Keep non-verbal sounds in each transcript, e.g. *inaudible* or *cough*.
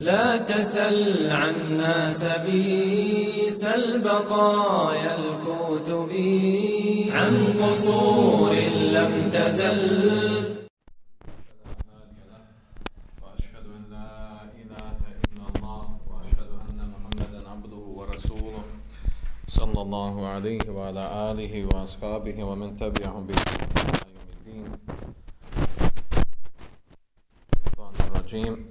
لا تسل عنا بي سل بقايا الكتب. عن قصور لم تزل. صلى الله عليه وعلى آله وأصحابه ومن تبعهم بإحسان إلى يوم الدين. الرجيم.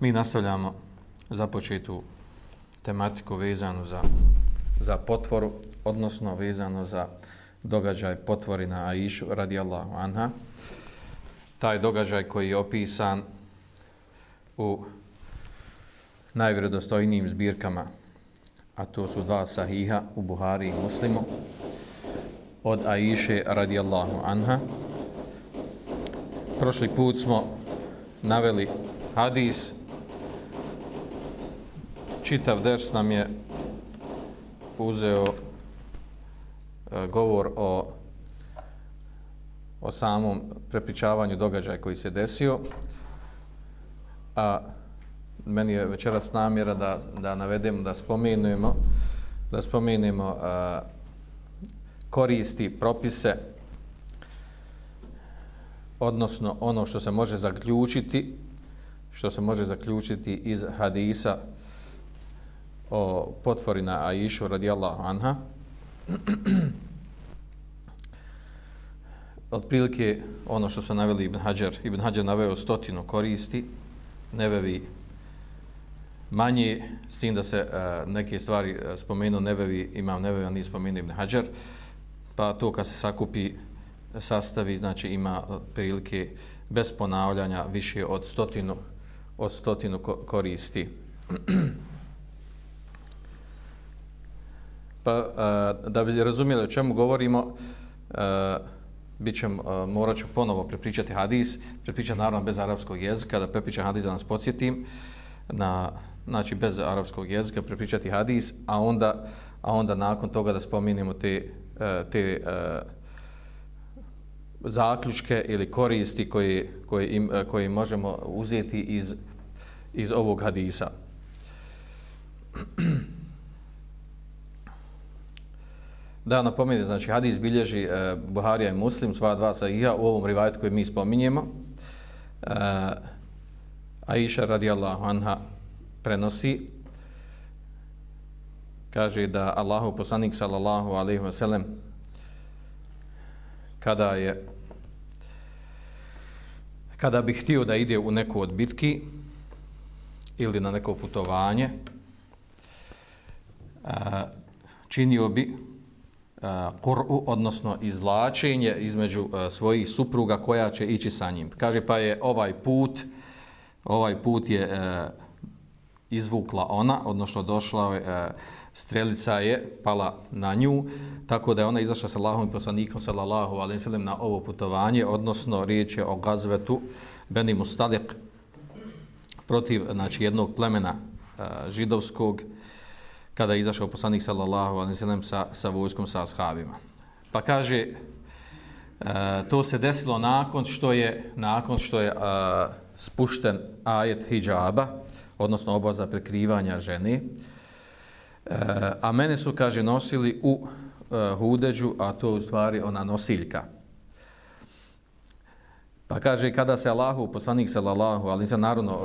Mi nastavljamo započetu tematiku vezanu za, za potvoru, odnosno vezano za događaj potvori na Aishu radijallahu anha. Taj događaj koji je opisan u najvjerodostojnijim zbirkama, a to su dva sahiha u Buhari i Muslimu, od Aishe radijallahu anha. Prošli put smo naveli hadis čitav ders nam je uzeo e, govor o o samom prepričavanju događaja koji se desio a meni je večeras namjera da, da navedemo, da spomenujemo da spomenemo a, e, koristi, propise odnosno ono što se može zaključiti što se može zaključiti iz hadisa o potvori na Aishu radijallahu anha. *clears throat* Otprilike ono što su naveli Ibn Hajar, Ibn Hajar naveo stotinu koristi, nevevi manje, s tim da se uh, neke stvari e, uh, spomenu nevevi, imam nevevi, ali nije spomenu Ibn Hajar, pa to kad se sakupi sastavi, znači ima prilike bez ponavljanja više od stotinu, od stotinu koristi. *clears throat* pa a, da bi razumjeli o čemu govorimo, a, bit ćem, a, morat ću ponovo prepričati hadis, prepričati naravno bez arapskog jezika, da prepričam hadis da nas podsjetim, na, znači bez arapskog jezika prepričati hadis, a onda, a onda nakon toga da spominimo te, te a, zaključke ili koristi koje, koje, im, koje možemo uzeti iz, iz ovog hadisa. *clears throat* Da, napomenem, znači hadis bilježi e, Buharija i Muslim, sva dva sahiha, u ovom rivajetu koji mi spominjemo. E, Aisha radijallahu anha prenosi, kaže da Allahu poslanik sallallahu alaihi wa sallam kada je kada bi htio da ide u neku od bitki ili na neko putovanje, a, činio bi Eh, Kur'u, odnosno izlačenje između uh, svojih supruga koja će ići sa njim. Kaže pa je ovaj put, ovaj put je uh, izvukla ona, odnosno došla je, uh, strelica je pala na nju, tako da je ona izašla sa Allahom i poslanikom sallallahu alaihi sallam na ovo putovanje, odnosno riječ je o gazvetu Beni Mustalik protiv znači, jednog plemena uh, židovskog, kada je izašao poslanik sallallahu alejhi ve sellem sa sa vojskom sa ashabima. Pa kaže e, to se desilo nakon što je nakon što je e, spušten ajet hijjaba, odnosno obaza prekrivanja žene. E, a mene su kaže nosili u e, hudeđu, a to u stvari ona nosiljka. Pa kaže kada se Allahu poslanik sallallahu ali se sellem narodno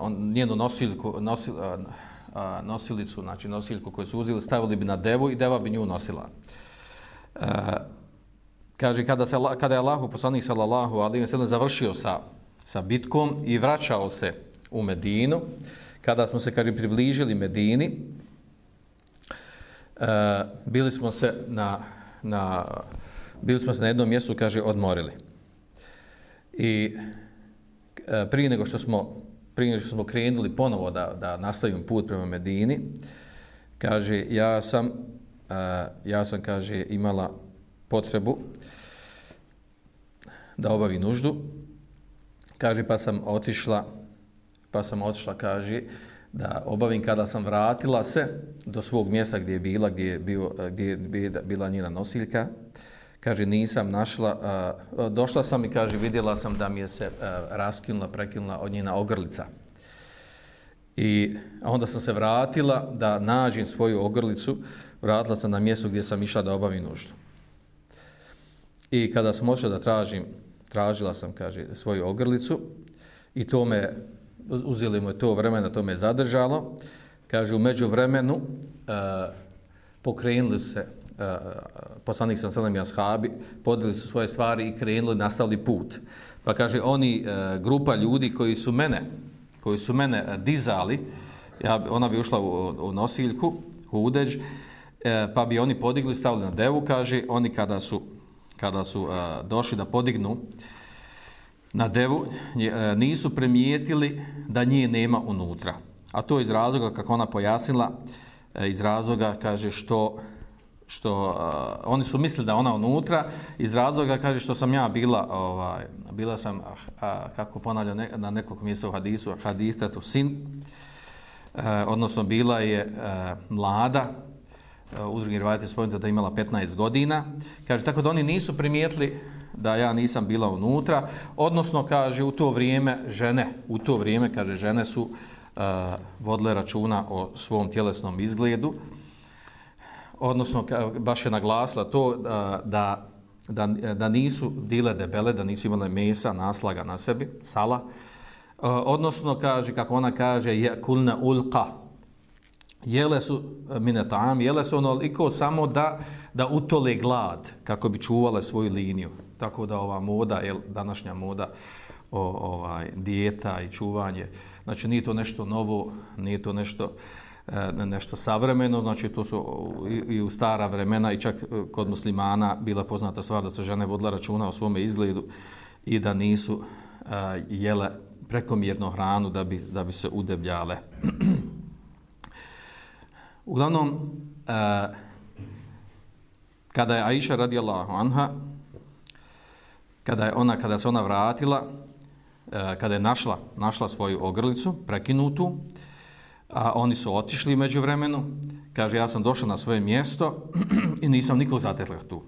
on njenu nosiljku nosil, e, a, nosilicu, znači nosiljku koju su uzeli, stavili bi na devu i deva bi nju nosila. E, kaže, kada, se, kada je Allahu poslanik sallallahu alaihi wa sallam završio sa, sa bitkom i vraćao se u Medinu, kada smo se, kaže, približili Medini, e, bili smo se na, na bili smo se na jednom mjestu, kaže, odmorili. I e, prije nego što smo prije što smo krenuli ponovo da, da nastavimo put prema Medini, kaže, ja sam, uh, ja sam, kaže, imala potrebu da obavi nuždu, kaže, pa sam otišla, pa sam otišla, kaže, da obavim kada sam vratila se do svog mjesta gdje je bila, gdje je, bio, gdje je bila njena nosiljka, kaže, nisam našla, uh, došla sam i kaže, vidjela sam da mi je se uh, raskinula, prekinula od njena ogrlica. I onda sam se vratila da nađem svoju ogrlicu, vratila sam na mjesto gdje sam išla da obavim nuždu. I kada sam ošla da tražim, tražila sam, kaže, svoju ogrlicu i to me, uzeli mu je to vremena, to me zadržalo. Kaže, u međuvremenu uh, pokrenuli se, Eh, poslanik sam Selem i Ashabi, podeli su svoje stvari i krenuli, nastavili put. Pa kaže, oni, eh, grupa ljudi koji su mene, koji su mene eh, dizali, ja, ona bi ušla u, u nosiljku, u udeđ, pa bi oni podigli, stavili na devu, kaže, oni kada su, kada su došli da podignu na devu, nisu primijetili da nje nema unutra. A to iz razloga, kako ona pojasnila, iz razloga, kaže, što što uh, oni su mislili da ona unutra iz razloga kaže što sam ja bila ovaj bila sam uh, kako ponavlja ne, na nekoliko mjesta u hadisu hadisa tu sin uh, odnosno bila je uh, mlada e, uh, u drugim rivajati spomenuto da imala 15 godina. Kaže tako da oni nisu primijetili da ja nisam bila unutra odnosno kaže u to vrijeme žene u to vrijeme kaže žene su uh, vodile računa o svom tjelesnom izgledu odnosno baš je naglasila to da, da, da nisu bile debele, da nisu imale mesa, naslaga na sebi, sala, e, odnosno kaže, kako ona kaže, je kulna ulqa, jele su e, minetam, jele su ono liko samo da, da utole glad, kako bi čuvale svoju liniju. Tako da ova moda, jel, današnja moda, o, ovaj, dijeta i čuvanje, znači nije to nešto novo, nije to nešto, uh, E, nešto savremeno, znači to su i u stara vremena i čak e, kod muslimana bila poznata stvar da su žene vodila računa o svome izgledu i da nisu e, jele prekomjerno hranu da bi, da bi se udebljale. *clears throat* Uglavnom, e, kada je Aisha radijallahu anha, kada je ona, kada se ona vratila, kada je našla, našla svoju ogrlicu, prekinutu, a oni su otišli među vremenu. Kaže, ja sam došao na svoje mjesto *clears throat* i nisam nikog zatekla tu.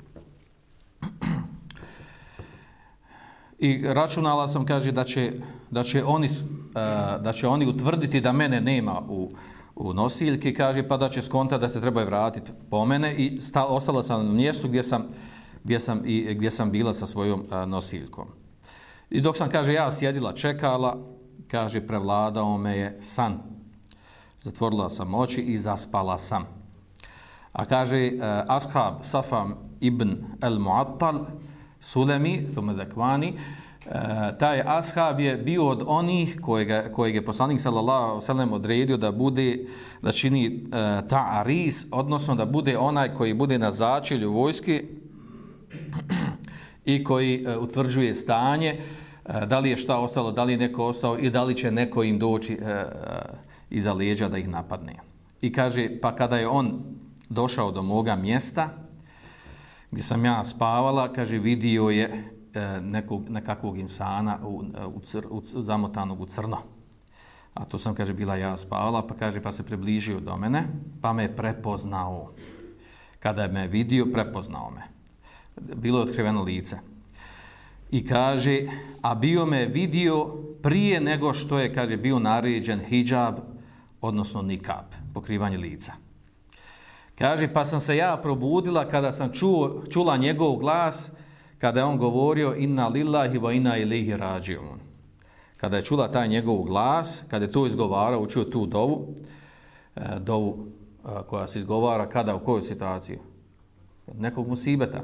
I računala sam, kaže, da će, da će, oni, e, da će oni utvrditi da mene nema u, u nosiljki, kaže, pa da će skonta da se trebaju vratiti po mene i sta, ostala sam na mjestu gdje sam, gdje sam, i, gdje sam bila sa svojom e, nosiljkom. I dok sam, kaže, ja sjedila, čekala, kaže, prevladao me je san zatvorila sam oči i zaspala sam. A kaže uh, ashab Safam ibn al-Mu'attal Sulemi, thume zekvani, uh, e, taj ashab je bio od onih kojega, kojeg je poslanik sallallahu sallam odredio da bude, da čini e, uh, ta aris, odnosno da bude onaj koji bude na začelju vojske i koji uh, utvrđuje stanje, uh, da li je šta ostalo, da li je neko ostao i da li će neko im doći uh, iza leđa da ih napadne. I kaže, pa kada je on došao do moga mjesta, gdje sam ja spavala, kaže, vidio je e, nekog, nekakvog insana u, u, cr, u, zamotanog u crno. A to sam, kaže, bila ja spavala, pa kaže, pa se približio do mene, pa me prepoznao. Kada je me vidio, prepoznao me. Bilo je otkriveno lice. I kaže, a bio me vidio prije nego što je, kaže, bio naređen hijab odnosno nikab, pokrivanje lica. Kaže, pa sam se ja probudila kada sam čuo, čula njegov glas, kada je on govorio inna lillahi wa inna ilihi rađiun. Kada je čula taj njegov glas, kada je to izgovarao, učio tu dovu, e, dovu e, koja se izgovara kada, u kojoj situaciji? Nekog musibeta.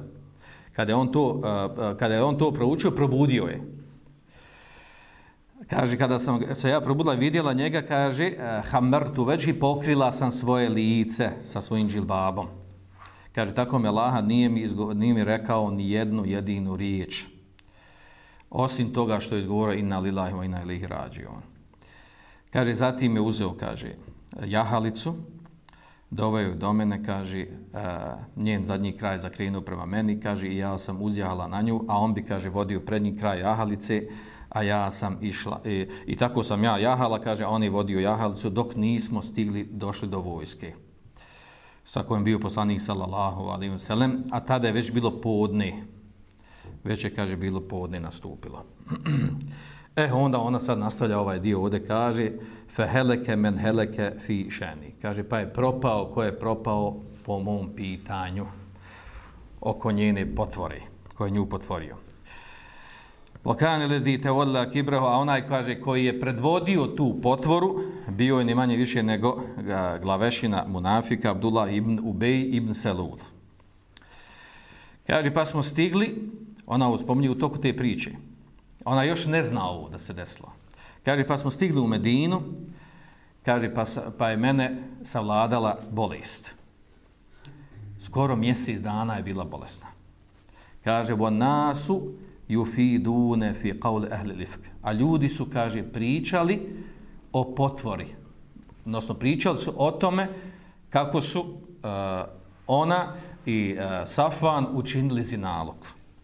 Kada je on to, e, kada je on to proučio, probudio je. Kaže, kada sam se ja probudila i vidjela njega, kaže, eh, hamertu već i pokrila sam svoje lice sa svojim džilbabom. Kaže, tako me Laha nije mi, izgo, nije mi rekao ni jednu jedinu riječ. osim toga što je izgovorio inna lillahi wa inna ilaihi rađion. Kaže, zatim je uzeo, kaže, jahalicu, doveo do mene, kaže, eh, njen zadnji kraj zakrenuo prema meni, kaže, i ja sam uzjahala na nju, a on bi, kaže, vodio prednji kraj jahalice, a ja sam išla. I, i tako sam ja jahala, kaže, on je vodio jahalicu, dok nismo stigli, došli do vojske sa kojim bio poslanik sallallahu alaihi wa sallam, a tada je već bilo podne. Već je, kaže, bilo podne nastupilo. *clears throat* E, onda ona sad nastavlja ovaj dio ovdje, kaže, fe heleke men heleke fi šeni. Kaže, pa je propao, ko je propao po mom pitanju oko njene potvore, ko je nju potvorio. Vakane ledi te vodila kibrahu, a onaj kaže koji je predvodio tu potvoru, bio je ni manje više nego e, glavešina munafika Abdullah ibn Ubej ibn Selud. Kaže, pa smo stigli, ona ovo spominje u toku te priče, ona još ne zna ovo da se desilo. Kaže, pa smo stigli u Medinu, kaže, pa, pa je mene savladala bolest. Skoro mjesec dana je bila bolesna. Kaže, bo nasu, yufidune fi qawl ahli al-ifk. A ljudi su kaže pričali o potvori. Odnosno pričali su o tome kako su uh, ona i uh, Safvan učinili zinalog.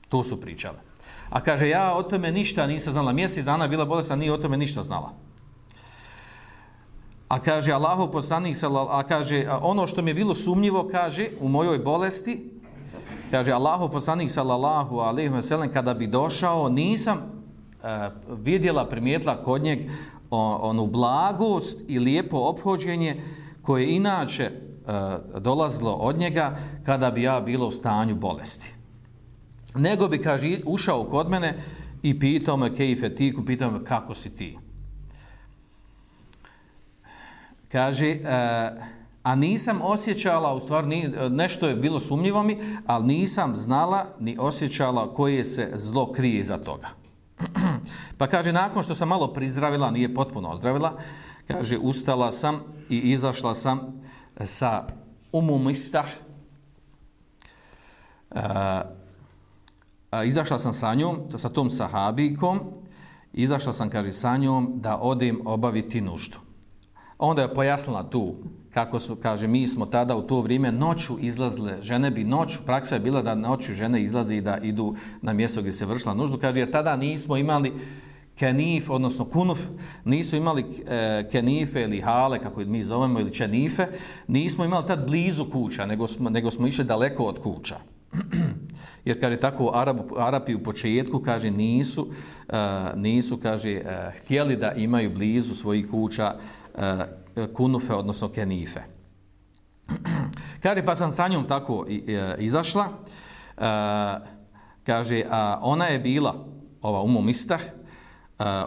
To su pričale. A kaže ja o tome ništa nisam znala. Mjesec dana bila bolesna, nije o tome ništa znala. A kaže Allahov poslanik sallallahu a kaže ono što mi je bilo sumnjivo kaže u mojoj bolesti kaže Allahu poslanik sallallahu alaihi ve sellem kada bi došao nisam uh, vidjela primijetila kod njeg onu blagost i lijepo ophođenje koje inače uh, dolazilo od njega kada bi ja bila u stanju bolesti. Nego bi, kaže, ušao kod mene i pitao me kejfe ti, pitao me kako si ti. Kaže, uh, a nisam osjećala, u stvari nešto je bilo sumnjivo mi, ali nisam znala ni osjećala koje se zlo krije za toga. *clears throat* pa kaže, nakon što sam malo prizdravila, nije potpuno ozdravila, kaže, ustala sam i izašla sam e, sa umumistah, e, a, izašla sam sa njom, sa tom sahabikom, izašla sam, kaže, sa njom da odem obaviti nuštu. Onda je pojasnila tu kako su, kaže, mi smo tada u to vrijeme noću izlazile, žene bi noću, praksa je bila da noću žene izlazi i da idu na mjesto gdje se vršila nuždu, kaže, jer tada nismo imali kenif, odnosno kunuf, nisu imali e, kenife ili hale, kako mi zovemo, ili čenife, nismo imali tad blizu kuća, nego smo, nego smo išli daleko od kuća. *clears throat* jer kaže tako Arab, Arapi u početku kaže nisu uh, nisu kaže uh, htjeli da imaju blizu svojih kuća uh, E, kunufe, odnosno kenife. kaže, pa sam sa njom tako e, izašla. E, kaže, a ona je bila, ova umu mistah,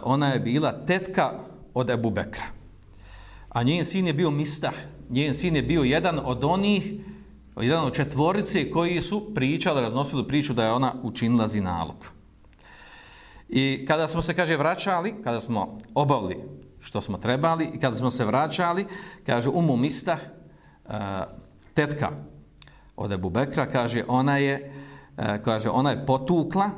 ona je bila tetka od Ebu Bekra. A njen sin je bio mistah. Njen sin je bio jedan od onih, jedan od četvorice koji su pričali, raznosili priču da je ona učinila zinalog. I kada smo se, kaže, vraćali, kada smo obavili što smo trebali i kada smo se vraćali, kaže Umu Mistah, e, tetka od Ebu Bekra, kaže ona je, e, kaže, ona je potukla e,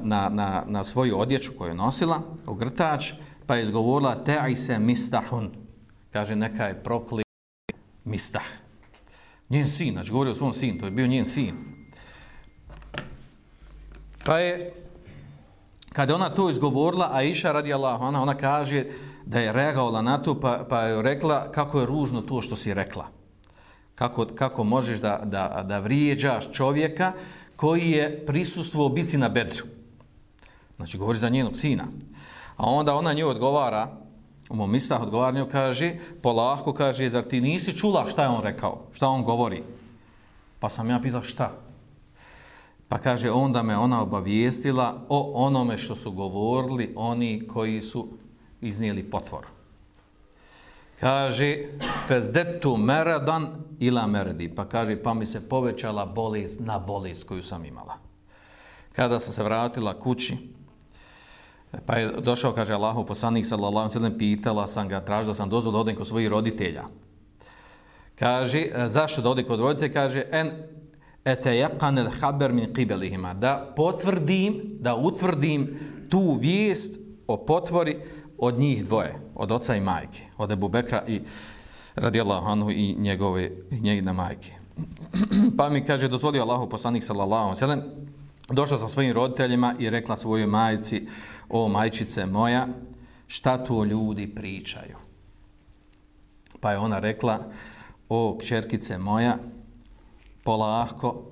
na, na, na svoju odjeću koju je nosila, ogrtač, pa je izgovorila Te'ise Mistahun. Kaže, neka je prokli Mistah. Njen sin, znači govorio o svom sin, to je bio njen sin. Pa je Kada ona to izgovorila, a iša radi Allah, ona, ona kaže da je reagovala na to, pa, pa je rekla kako je ružno to što si rekla. Kako, kako možeš da, da, da vrijeđaš čovjeka koji je prisustvo bici na bedru. Znači, govori za njenog sina. A onda ona nju odgovara, u mom mislah odgovara nju, kaže, polahko kaže, zar ti nisi čula šta je on rekao, šta on govori? Pa sam ja pitala šta? Pa kaže, onda me ona obavijestila o onome što su govorili oni koji su iznijeli potvor. Kaže, fezdetu meradan ila meredi. Pa kaže, pa mi se povećala bolest na bolest koju sam imala. Kada sam se vratila kući, pa je došao, kaže Allahu poslanik sallallahu sallam, pitala sam ga, tražila sam dozvod da odem kod svojih roditelja. Kaže, zašto da odem kod roditelja? Kaže, en etejaqan al haber min qibelihima. Da potvrdim da utvrdim tu vijest o potvori od njih dvoje od oca i majke od Ebu Bekra i radijallahu anhu i njegove njegine majke. *clears throat* Pa mi kaže dozvolio Allahu poslanik sallallahu alejhi ve sellem došla sa svojim roditeljima i rekla svojoj majci o majčice moja šta tu ljudi pričaju? Pa je ona rekla o kćerkice moja polahko,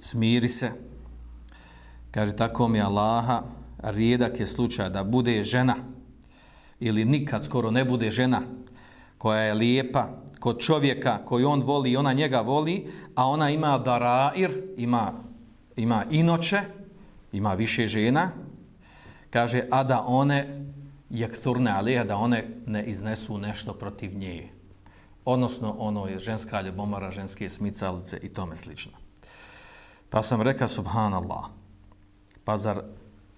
smiri se. Kaže, tako mi Allaha, rijedak je slučaj da bude žena ili nikad skoro ne bude žena koja je lijepa kod čovjeka koji on voli i ona njega voli, a ona ima darair, ima, ima inoče, ima više žena, kaže, a da one jekturne aliha, da one ne iznesu nešto protiv nje odnosno ono je ženska ljubomora, ženske smicalice i tome slično. Pa sam rekao, subhanallah, pa zar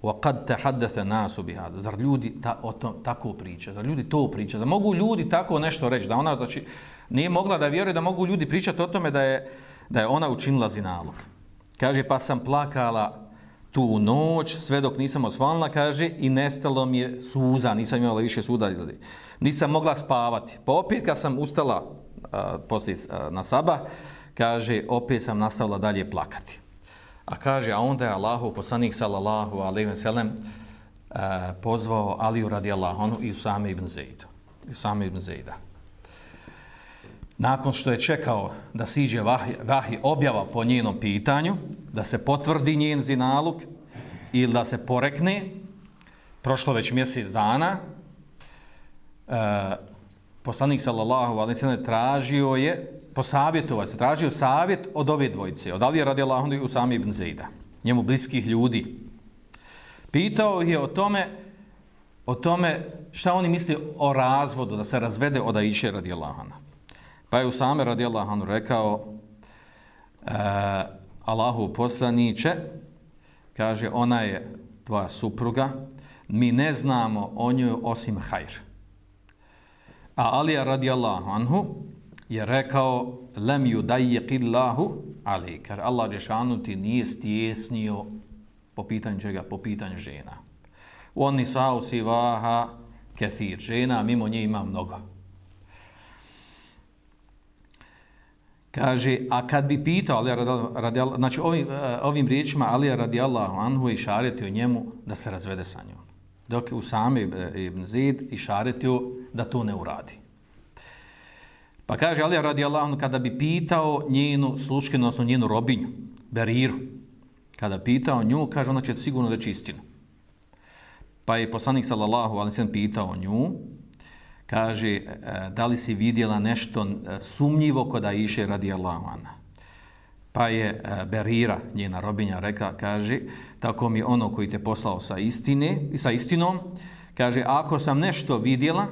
وَقَدْ تَحَدَّثَ نَاسُ بِهَادُ Zar ljudi ta, o tom, tako priča? Zar ljudi to priča? Da mogu ljudi tako nešto reći? Da ona znači, nije mogla da vjeruje da mogu ljudi pričati o tome da je, da je ona učinila zinalog. Kaže, pa sam plakala tu noć, sve dok nisam osvalila, kaže, i nestalo mi je suza, nisam imala više suda izgledi. Nisam mogla spavati. Pa opet kad sam ustala a, poslije a, na sabah, kaže, opet sam nastavila dalje plakati. A kaže, a onda je Allahu, poslanik sallallahu alaihi wa sallam, pozvao Aliju radi Allahonu i Usame ibn Zaidu. Usame ibn Zeida nakon što je čekao da siđe vahi, vahi objava po njenom pitanju, da se potvrdi njen zinaluk ili da se porekne, prošlo već mjesec dana, e, poslanik sallallahu alaihi sallam tražio je, posavjetovao se, tražio savjet od ove dvojice, od Alija radi Allahom i Usami ibn Zejda, njemu bliskih ljudi. Pitao je o tome, o tome šta oni misli o razvodu, da se razvede od Aisha radi Allahana. Pa je Usame radijallahu anhu rekao e, Allahu poslaniće kaže ona je tvoja supruga mi ne znamo o njoj osim hajr. A Alija radijallahu anhu je rekao lem ju dajiqillahu ali kar Allah Đešanu ti nije stjesnio po pitanju čega? Po pitanju žena. Oni sa usivaha kethir. Žena mimo nje ima mnogo. Kaže, a kad bi pitao, Alija radijallahu, znači ovim, e, ovim riječima Alija radijallahu anhu i šaretio njemu da se razvede sa njom. Dok je Usame ibn Zid i šaretio da to ne uradi. Pa kaže Alija radijallahu anhu kada bi pitao njenu sluškinu, odnosno njenu robinju, Beriru, kada pitao nju, kaže ona će sigurno reći istinu. Pa je poslanik sallallahu alaihi sallam pitao nju, kaže, e, da li si vidjela nešto e, sumnjivo kod Aisha radi Allahana. Pa je e, Berira, njena robinja, reka, kaže, tako mi ono koji te poslao sa istine sa istinom, kaže, ako sam nešto vidjela,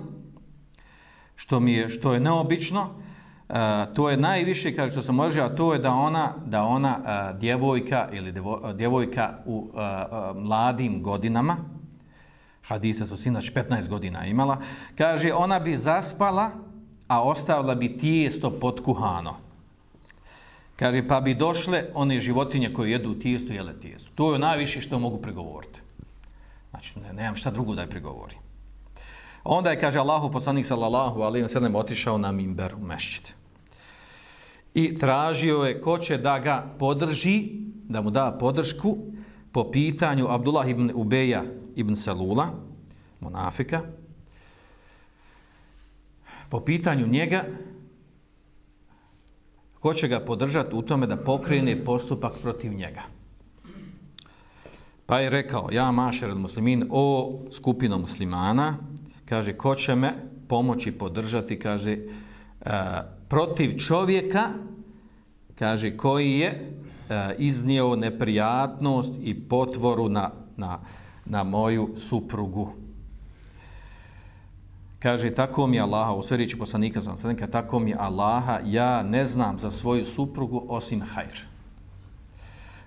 što mi je, što je neobično, to je najviše, kaže, što se može, a to je da ona, da ona djevojka ili djevojka u mladim godinama, hadisa su sinač 15 godina imala, kaže ona bi zaspala, a ostavila bi tijesto potkuhano. Kaže, pa bi došle one životinje koje jedu tijesto, jele tijesto. To je najviše što mogu pregovoriti. Znači, ne, nemam šta drugo da je pregovori. Onda je, kaže Allahu poslanik sallallahu alaihi wa sallam, otišao na mimber u mešćit. I tražio je ko će da ga podrži, da mu da podršku po pitanju Abdullah ibn Ubeja ibn Salula, monafika, po pitanju njega, ko će ga podržati u tome da pokrene postupak protiv njega. Pa je rekao, ja mašer od muslimin, o skupino muslimana, kaže, ko će me pomoći podržati, kaže, e, protiv čovjeka, kaže, koji je e, iznio neprijatnost i potvoru na, na, na moju suprugu. Kaže, tako mi je Allaha, u sve riječi poslanika sam sada, kaže, tako mi je Allaha, ja ne znam za svoju suprugu osim hajr.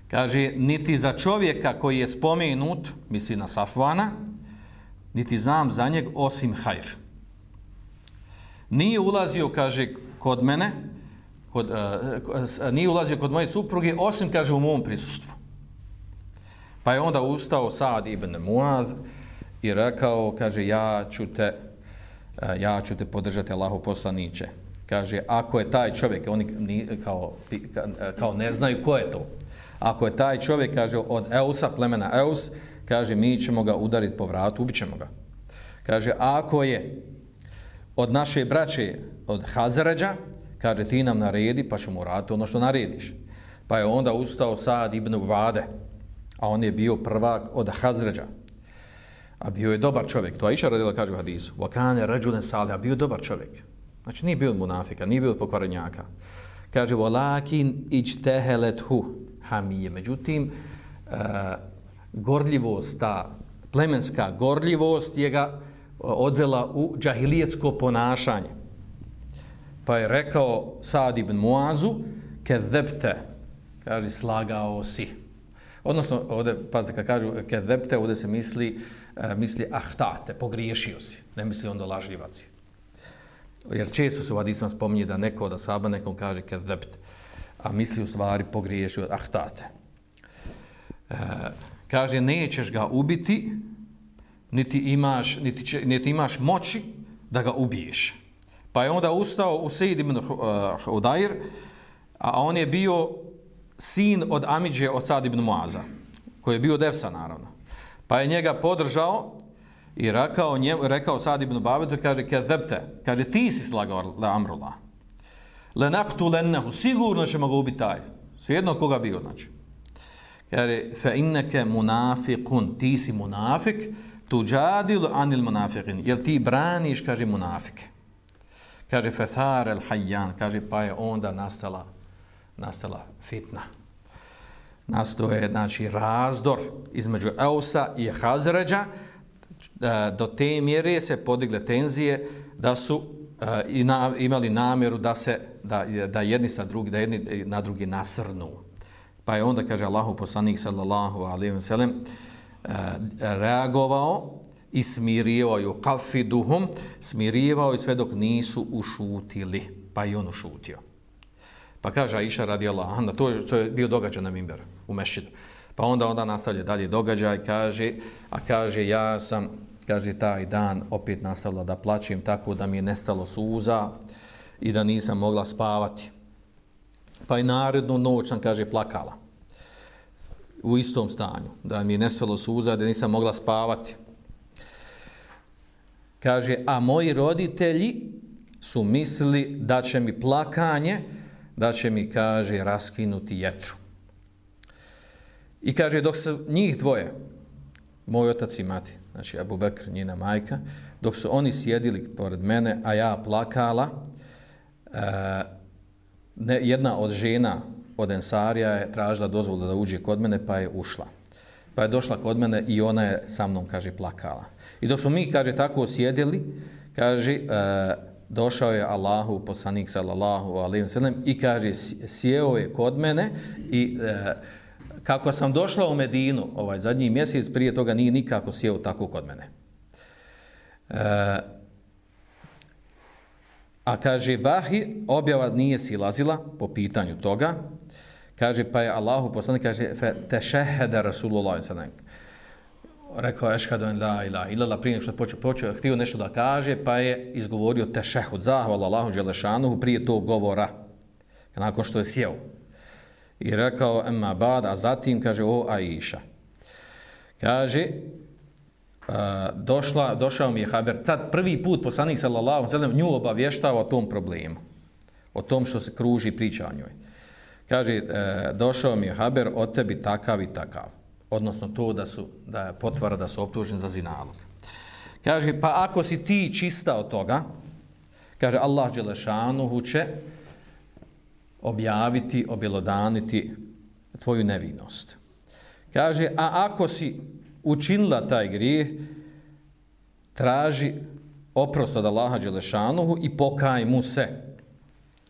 Kaže, niti za čovjeka koji je spomenut, misli na Safvana, niti znam za njeg osim hajr. Nije ulazio, kaže, kod mene, kod, uh, nije ulazio kod moje supruge, osim, kaže, u mom prisustvu. Pa je onda ustao Sad ibn Muaz i rekao, kaže, ja ću te, e, ja ću te podržati Allaho poslaniće. Kaže, ako je taj čovjek, oni ni, kao, e, kao ne znaju ko je to, ako je taj čovjek, kaže, od Eusa, plemena Eus, kaže, mi ćemo ga udariti po vratu, ubićemo ga. Kaže, ako je od naše braće, od Hazređa, kaže, ti nam naredi, pa ćemo uraditi ono što narediš. Pa je onda ustao Sad ibn Vade, a on je bio prvak od Hazređa. A bio je dobar čovjek. To Aisha radila, kaže u hadisu. Vakane rađulen sali, a bio je dobar čovjek. Znači, nije bio od munafika, nije bio od pokvarenjaka. Kaže, volakin ić tehelet hu hamije. Međutim, uh, gorljivost, ta plemenska gorljivost je ga eh, odvela u džahilijetsko ponašanje. Pa je rekao Sad ibn Muazu, kezebte, kaže, slagao si. Odnosno, ovdje, pazite, kad kažu kedepte, ovdje se misli, e, misli ahtate, pogriješio si. Ne misli onda lažljivaci. Jer često se u hadisma spominje da neko da saba nekom kaže kedepte, a misli u stvari pogriješio ahtate. E, kaže, nećeš ga ubiti, niti imaš, niti, će, niti imaš moći da ga ubiješ. Pa je onda ustao u Sejid ibn e, Hudair, a on je bio sin od Amidže od Sad ibn Muaza, koji je bio devsa, naravno. Pa je njega podržao i rekao, njemu, rekao Sad ibn Babetu, kaže, kezebte, kaže, ti si slagao la amrula. Le naktu lennehu, sigurno ćemo ga ubiti taj. Svijedno koga bio, znači. Kaže, fe inneke munafikun, ti si munafik, tu anil munafikin, jel ti braniš, kaže, munafike. Kaže, fe thar el hajjan, kaže, pa je onda nastala, nastala fitna. Nastao je, znači, razdor između Eusa i Hazređa, e, do te mjere se podigle tenzije da su e, i na, imali namjeru da se da, da jedni sa drugi da jedni na drugi nasrnu. Pa je onda kaže Allahu poslanik sallallahu alejhi ve sellem reagovao i smirivao ju kafiduhum smirivao i sve dok nisu ušutili pa i on ušutio. Pa kaže Aisha radijallahu anha to, to je bio događaj na minberu u mešhidu. Pa onda onda nastavlja dalje događaj, kaže, a kaže, ja sam, kaže, taj dan opet nastavila da plaćem tako da mi je nestalo suza i da nisam mogla spavati. Pa i narednu noć sam, kaže, plakala u istom stanju, da mi je nestalo suza, da nisam mogla spavati. Kaže, a moji roditelji su mislili da će mi plakanje, da će mi, kaže, raskinuti jetru. I kaže, dok su njih dvoje, moj otac i mati, znači Abu Bekr, njena majka, dok su oni sjedili pored mene, a ja plakala, e, ne, jedna od žena od Ensarija je tražila dozvolu da uđe kod mene, pa je ušla. Pa je došla kod mene i ona je sa mnom, kaže, plakala. I dok smo mi, kaže, tako sjedili, kaže, e, došao je Allahu, poslanik sallallahu alejhi ve sellem i kaže, sjeo je kod mene i e, kako sam došla u Medinu, ovaj zadnji mjesec, prije toga nije nikako sjeo tako kod mene. E, a kaže, vahi, objava nije silazila po pitanju toga, kaže, pa je Allahu poslanik, kaže, fe šehede Rasulullah, sallallahu rekao ešhadu en la ila illallah prije što počeo počeo htio nešto da kaže pa je izgovorio tešehud zahvala Allahu dželešanu prije tog govora nakon što je sjeo I rekao, emma bad, a zatim kaže, o Aisha. Kaže, a, došla, došao mi je Haber, tad prvi put poslanik sallallahu alejhi ve sellem nju obavještava o tom problemu, o tom što se kruži priča o njoj. Kaže, e, došao mi je Haber, od tebi takav i takav. Odnosno to da su, da je potvara da su optuženi za zinalog. Kaže, pa ako si ti čista od toga, kaže, Allah Đelešanuhu će, objaviti, objelodaniti tvoju nevinost. Kaže, a ako si učinila taj grijeh, traži oprost od Allaha Đelešanuhu i pokaj mu se.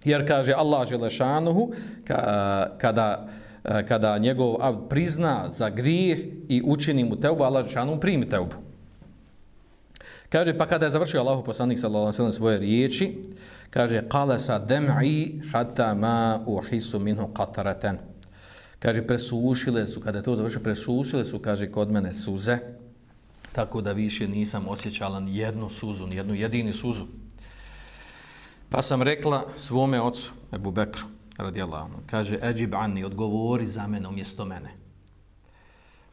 Jer kaže Allah Đelešanuhu, kada, E, kada njegov prizna za grijeh i učini mu teubu, Allah Žešanu primi teubu. Kaže, pa kada je završio Allahu poslanik sallallahu alejhi ve sellem svoje riječi, kaže, qala sa dam'i hatta ma uhisu minhu qatratan. Kaže, presušile su, kada je to završio, presušile su, kaže, kod mene suze, tako da više nisam osjećala ni jednu suzu, ni jednu jedini suzu. Pa sam rekla svome ocu, Ebu Bekru, radijallahu anhu, kaže, eđib anni, odgovori za mene umjesto mene.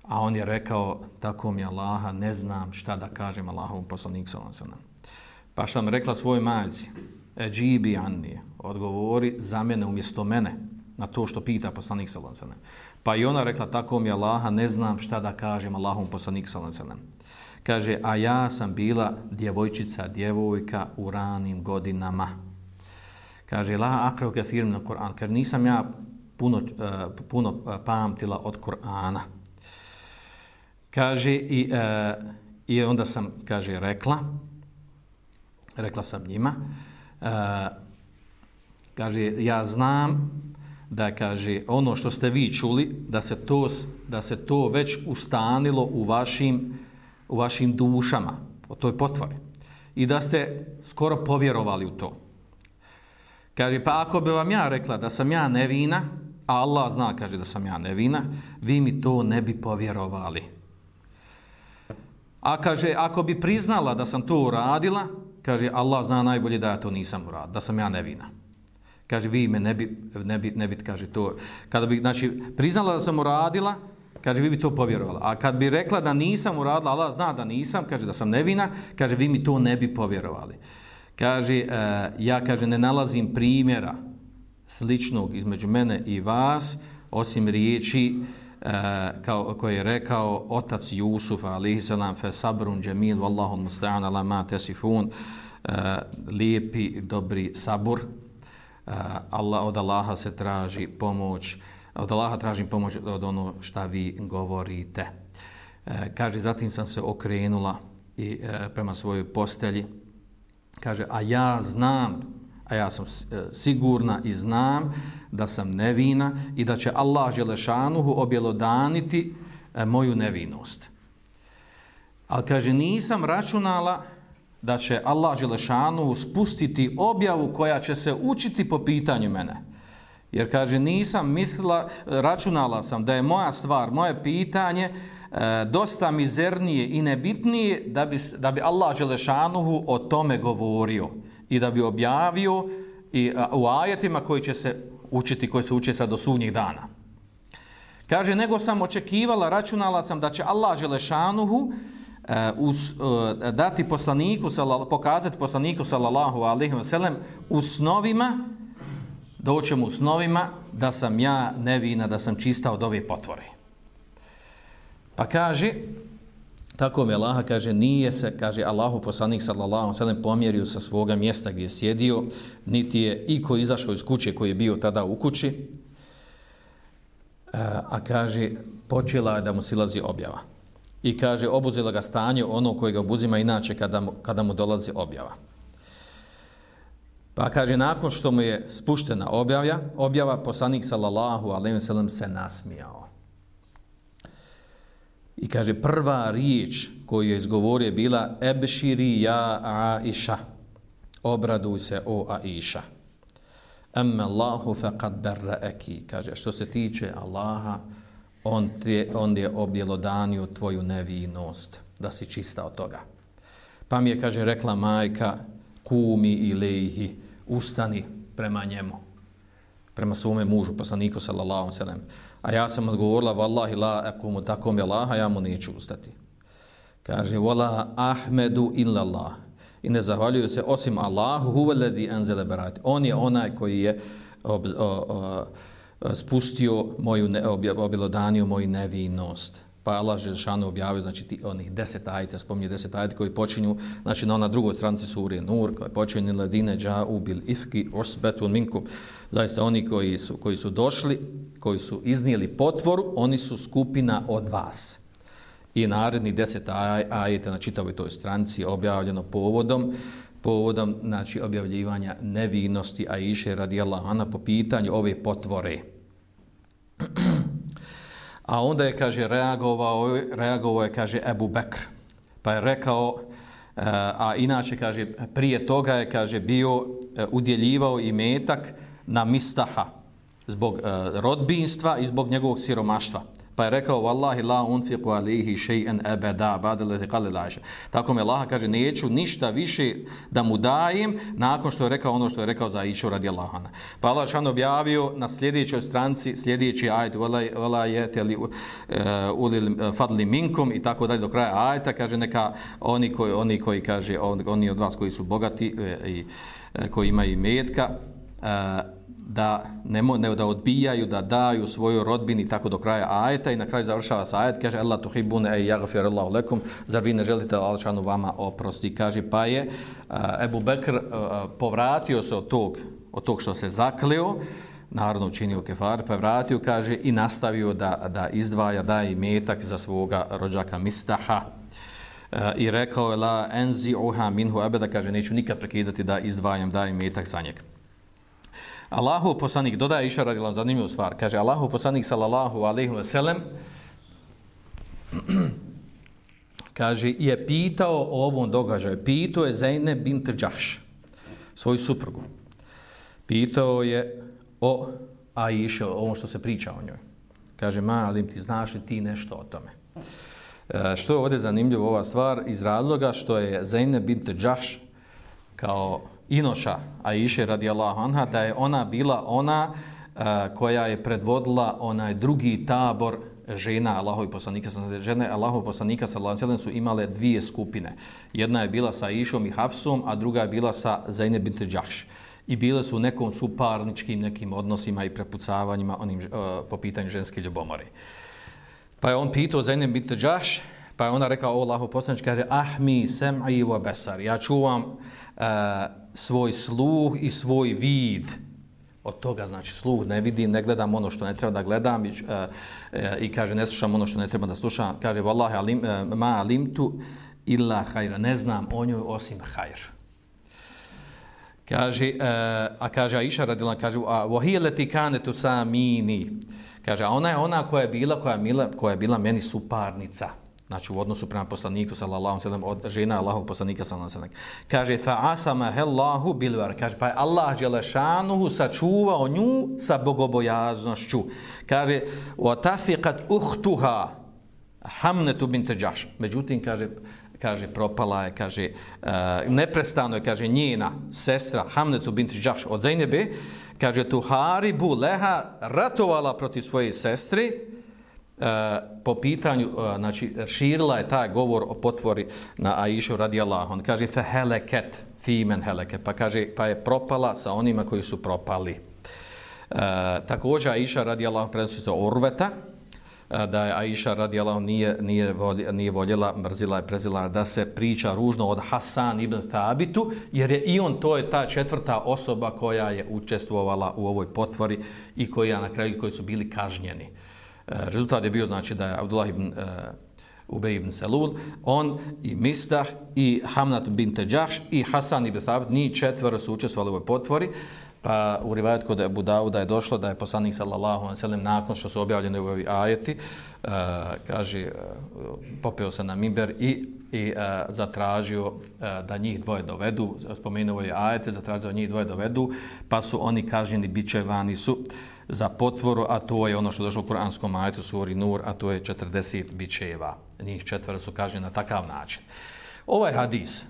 A on je rekao, tako mi Allaha, ne znam šta da kažem Allahovom poslaniku sallallahu Pa sam rekla svoj majci, eđibi anni, odgovori za mene umjesto mene na to što pita poslanik sallallahu Pa i ona rekla, tako mi Allaha, ne znam šta da kažem Allahovom poslaniku sallallahu Kaže, a ja sam bila djevojčica, djevojka u ranim godinama. Kaže, la akrao kathirim na Kur'an. Kaže, nisam ja puno, uh, puno uh, pamtila od Kur'ana. Kaže, i, uh, i onda sam, kaže, rekla, rekla sam njima, uh, kaže, ja znam da, kaže, ono što ste vi čuli, da se to, da se to već ustanilo u vašim u vašim dušama, o toj potvori, i da ste skoro povjerovali u to. Kaže, pa ako bi vam ja rekla da sam ja nevina, a Allah zna, kaže da sam ja nevina, vi mi to ne bi povjerovali. A kaže, ako bi priznala da sam to uradila, kaže, Allah zna najbolje da ja to nisam uradila, da sam ja nevina. Kaže, vi me ne bi, ne bi, ne bi kaže to. Kada bi, znači, priznala da sam uradila, kaže, vi bi to povjerovali. A kad bi rekla da nisam uradila, Allah zna da nisam, kaže da sam nevina, kaže, vi mi to ne bi povjerovali. Kaže, e, ja, kaže, ne nalazim primjera sličnog između mene i vas, osim riječi e, kao, koje je rekao otac Jusuf, alihisalam, fe sabrun džemil, wallahu musta'an, ala ma tesifun, uh, lijepi, dobri sabur, Allah, od Allaha se traži pomoć, od Allaha tražim pomoć od ono šta vi govorite. E, kaže, zatim sam se okrenula i e, prema svojoj postelji. Kaže, a ja znam, a ja sam e, sigurna i znam da sam nevina i da će Allah Želešanuhu objelodaniti e, moju nevinost. Ali kaže, nisam računala da će Allah Želešanuhu spustiti objavu koja će se učiti po pitanju mene. Jer kaže, nisam mislila, računala sam da je moja stvar, moje pitanje e, dosta mizernije i nebitnije da bi, da bi Allah Želešanuhu o tome govorio i da bi objavio i, a, u ajetima koji će se učiti, koji se uče sad do sunnjih dana. Kaže, nego sam očekivala, računala sam da će Allah Želešanuhu e, us, e, dati poslaniku, pokazati poslaniku sallallahu alaihi wa sallam u snovima doće u snovima da sam ja nevina, da sam čista od ove potvore. Pa kaže, tako mi Allaha kaže, nije se, kaže Allahu poslanik sallallahu sallam pomjerio sa svoga mjesta gdje je sjedio, niti je iko izašao iz kuće koji je bio tada u kući, e, a kaže, počela je da mu silazi objava. I kaže, obuzila ga stanje ono koje ga obuzima inače kada mu, kada mu dolazi objava. Pa kaže, nakon što mu je spuštena objavja, objava poslanik sallallahu alaihi sallam se nasmijao. I kaže, prva riječ koju je izgovorio je bila Ebširi ja Aisha. Obraduj se o Aisha. Emme Allahu faqad berra eki. Kaže, što se tiče Allaha, on, te, on je objelodanio tvoju nevinost, da si čista od toga. Pa mi je, kaže, rekla majka, kumi ilaihi, ustani prema njemu, prema svome mužu, poslaniku sallallahu sallam. A ja sam odgovorila, vallahi la ekumu takom je laha, ja mu neću ustati. Kaže, vola ahmedu illa Allah. I ne zahvaljuju se osim Allahu, huveledi enzele berati. On je onaj koji je ob, o, o, spustio moju, ne, obilodanio moju nevinost pa Allah Žešanu objavio, znači ti, onih deset ajta, spominje deset ajta koji počinju, znači na ona drugoj stranici suri Nur, koji počinju ladine dža ubil ifki osbetun minkum. zaista oni koji su, koji su došli, koji su iznijeli potvoru, oni su skupina od vas. I naredni deset ajta na čitavoj toj stranici objavljeno povodom, povodom znači, objavljivanja nevinosti a iše radi Allahana po pitanju ove potvore. A onda je, kaže, reagovao, reagovao je, kaže, Ebu Bekr. Pa je rekao, eh, a inače, kaže, prije toga je, kaže, bio eh, udjeljivao i metak na mistaha zbog eh, rodbinstva i zbog njegovog siromaštva. Pa je rekao, Wallahi la unfiqu alihi še'en ebeda, bada lezi kali laša. Tako me Allah kaže, neću ništa više da mu dajem nakon što je rekao ono što je rekao za Išu radi Allahana. Pa Allah šan objavio na sljedećoj stranci, sljedeći ajet, Vala je teli uh, ulil fadli minkum i tako dalje do kraja ajeta, kaže neka oni koji, oni koji kaže, on, oni od vas koji su bogati e, i e, koji imaju metka, uh, e, da ne, ne da odbijaju da daju svoju rodbini tako do kraja ajeta i na kraju završava sa ajet kaže Allah tuhibun e yaghfir Allahu lekum zar vi ne želite da Alšanu vama oprosti? Kaže pa je uh, Ebu Bekr uh, povratio se od tog od tog što se zakleo naravno učinio kefar pa vratio kaže i nastavio da, da izdvaja daje metak za svoga rođaka Mistaha. Uh, i rekao je la enzi uha minhu abeda kaže neću nikad prekidati da izdvajam daje metak za njega. Allahu poslanik, dodaje iša radila zanimljivu stvar, kaže Allahu poslanik sallallahu alaihi ve sellem *clears throat* kaže, je pitao o ovom događaju, pitao je Zajne bint Đaš, svoju suprugu. Pitao je o Aisha, o ovom što se priča o njoj. Kaže, ma, ali ti znaš li ti nešto o tome? E, što je ovdje zanimljivo ova stvar? Iz razloga što je Zajne bint Đaš kao Inoša Aisha radijallahu anha da je ona bila ona a, koja je predvodila onaj drugi tabor žena Allahovi poslanika žene Allahovi poslanika sa Allahom su imale dvije skupine. Jedna je bila sa Išom i Hafsom, a druga je bila sa Zainab bint Jahsh. I bile su u nekom suparničkim nekim odnosima i prepucavanjima onim, uh, po pitanju ženske ljubomore. Pa je on pitao Zainab bint Jahsh, pa je ona rekao, o Allahov poslanič, kaže, ah mi wa besar, ja čuvam uh, svoj sluh i svoj vid. Od toga, znači, sluh ne vidim, ne gledam ono što ne treba da gledam i, uh, i kaže, ne slušam ono što ne treba da slušam. Kaže, vallaha alim, uh, ma alimtu illa hajra. Ne znam o njoj osim hajr. Kaže, uh, a kaže, Aisha radila, kaže, a vohijele kanetu samini. Kaže, a ona je ona koja je bila, koja je, mila, koja je bila meni suparnica znači u odnosu prema poslaniku sallallahu alejhi ve sellem od žena Allahovog poslanika sallallahu alejhi ve sellem. Kaže fa asama hellahu bil var kaže pa Allah dželle šanuhu sačuvao nju sa bogobojaznošću. Kaže wa tafiqat ukhtuha Hamnetu bint Jaš međutim kaže kaže propala je kaže uh, neprestano je kaže njena sestra Hamnetu bint Jaš od Zainebe kaže tu Haribu leha ratovala protiv svoje sestre. E, po pitanju, e, znači, širila je taj govor o potvori na Aishu radi Allah. On kaže, fe heleket, fimen heleket, pa kaže, pa je propala sa onima koji su propali. E, također, Aisha radi Allah prenosi Orveta, e, da je Aisha radi Allah nije, nije, nije voljela, mrzila je, prezila da se priča ružno od Hasan ibn Thabitu, jer je i on, to je ta četvrta osoba koja je učestvovala u ovoj potvori i koja na kraju koji su bili kažnjeni. Eh, E, rezultat je bio znači da je Abdullah ibn uh, Ubej ibn Selul, on i Mistah i Hamnat bin Teđahš i Hasan ibn Thabit, ni četvoro su učestvovali u ovoj potvori, pa u rivajat kod Abu Dauda je došlo da je poslanik sallallahu alejhi ve sellem nakon što su objavljeni ovi ajeti uh, kaže uh, popeo se na minber i i uh, zatražio uh, da njih dvoje dovedu spomenuo je ajete zatražio da njih dvoje dovedu pa su oni kažnjeni bičevani su za potvoru a to je ono što je došlo u kuranskom ajetu suri Nur a to je 40 bičeva. Njih četvoro su kažnjeni na takav način. Ovaj hadis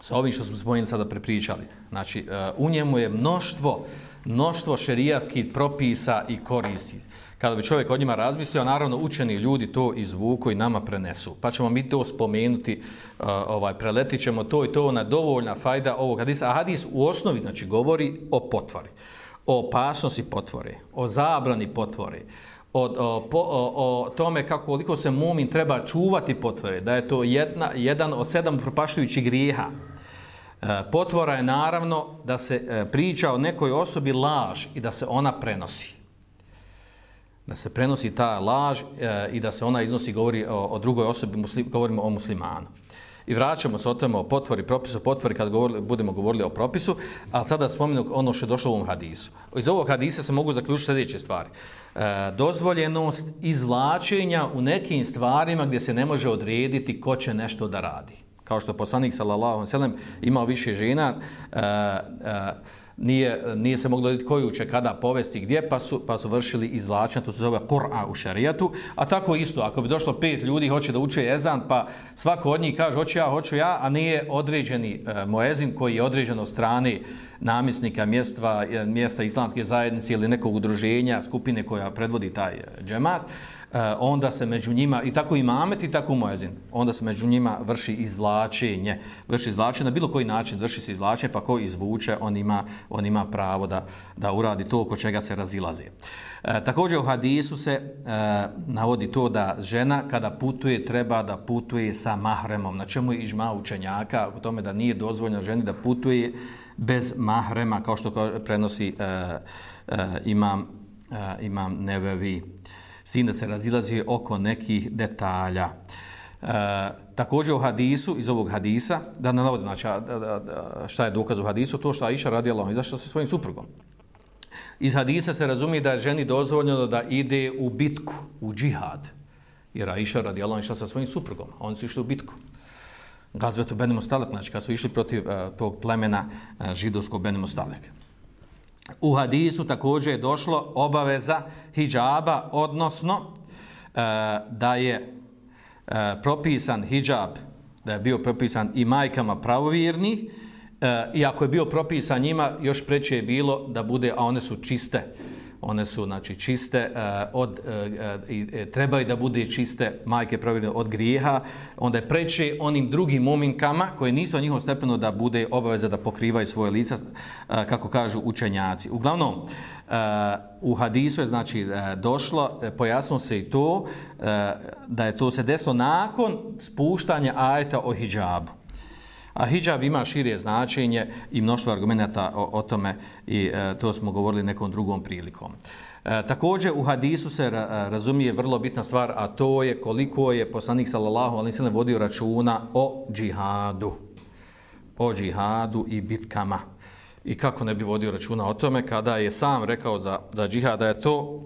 sa ovim što smo spomenuli sada prepričali. Znači, e, u njemu je mnoštvo, mnoštvo šerijatskih propisa i koristi. Kada bi čovjek o njima razmislio, naravno učeni ljudi to izvuku i nama prenesu. Pa ćemo mi to spomenuti, e, ovaj, preletit ćemo to i to na dovoljna fajda ovog hadisa. A hadis u osnovi znači, govori o potvori, o opasnosti potvore, o zabrani potvore, o, o, po, o, o tome kako koliko se mumin treba čuvati potvore, da je to jedna, jedan od sedam propaštujućih grijeha. E, potvora je naravno da se e, priča o nekoj osobi laž i da se ona prenosi. Da se prenosi ta laž e, i da se ona iznosi, govori o, o drugoj osobi, muslim, govorimo o muslimanu. I vraćamo se o tome o potvori, propisu potvori kad govorili, budemo govorili o propisu, ali sada spomenu ono što je došlo u ovom hadisu. Iz ovog hadisa se mogu zaključiti sljedeće stvari. E, dozvoljenost izvlačenja u nekim stvarima gdje se ne može odrediti ko će nešto da radi kao što poslanik sallallahu alejhi ve sellem imao više žena e, e, nije, nije se moglo vidjeti koju će kada povesti gdje, pa su, pa su vršili izvlačenje, to se zove Kur'a u šarijatu. A tako isto, ako bi došlo pet ljudi, hoće da uče jezan, pa svako od njih kaže, hoću ja, hoću ja, a nije određeni e, moezin koji je određen od strane namisnika mjesta, mjesta islamske zajednice ili nekog udruženja, skupine koja predvodi taj e, džemat, Eh, onda se među njima, i tako i mamet i tako muezin, onda se među njima vrši izvlačenje. Vrši izvlačenje na bilo koji način, vrši se izvlačenje, pa ko izvuče, on ima, on ima pravo da, da uradi to oko čega se razilaze. E, također u hadisu se e, navodi to da žena kada putuje treba da putuje sa mahremom. Na čemu je ižma učenjaka? U tome da nije dozvoljno ženi da putuje bez mahrema, kao što prenosi e, e, imam, e, imam nevevi s tim da se razilazi oko nekih detalja. E, također u hadisu, iz ovog hadisa, da ne navodim znači, šta je dokaz u hadisu, to što Aisha radila, izašla sa svojim suprugom. Iz hadisa se razumije da je ženi dozvoljeno da ide u bitku, u džihad. Jer Aisha radila išla sa svojim suprugom, a oni su išli u bitku. Gazvetu Benimu Stalek, znači kad su išli protiv uh, tog plemena uh, židovskog Benimu Staleka. U hadisu također je došlo obaveza hijjaba, odnosno e, da je e, propisan hijjab, da je bio propisan i majkama pravovjernih, e, i ako je bio propisan njima, još preće je bilo da bude, a one su čiste, one su znači čiste e, od e, e, i trebaju da bude čiste majke provjerene od grijeha onda je preče onim drugim mominkama koje nisu na njihovom stepenu da bude obaveza da pokrivaju svoje lica kako kažu učenjaci. Uglavnom u hadisu je znači došlo pojasno pojasnilo se i to da je to se desilo nakon spuštanja ajeta o hidžabu A hijab ima šire značenje i mnoštvo argumenta o, o tome i e, to smo govorili nekom drugom prilikom. E, također u hadisu se ra, e, razumije vrlo bitna stvar, a to je koliko je poslanik sallallahu alaihi sallam vodio računa o džihadu. O džihadu i bitkama. I kako ne bi vodio računa o tome kada je sam rekao za, za džihad da je to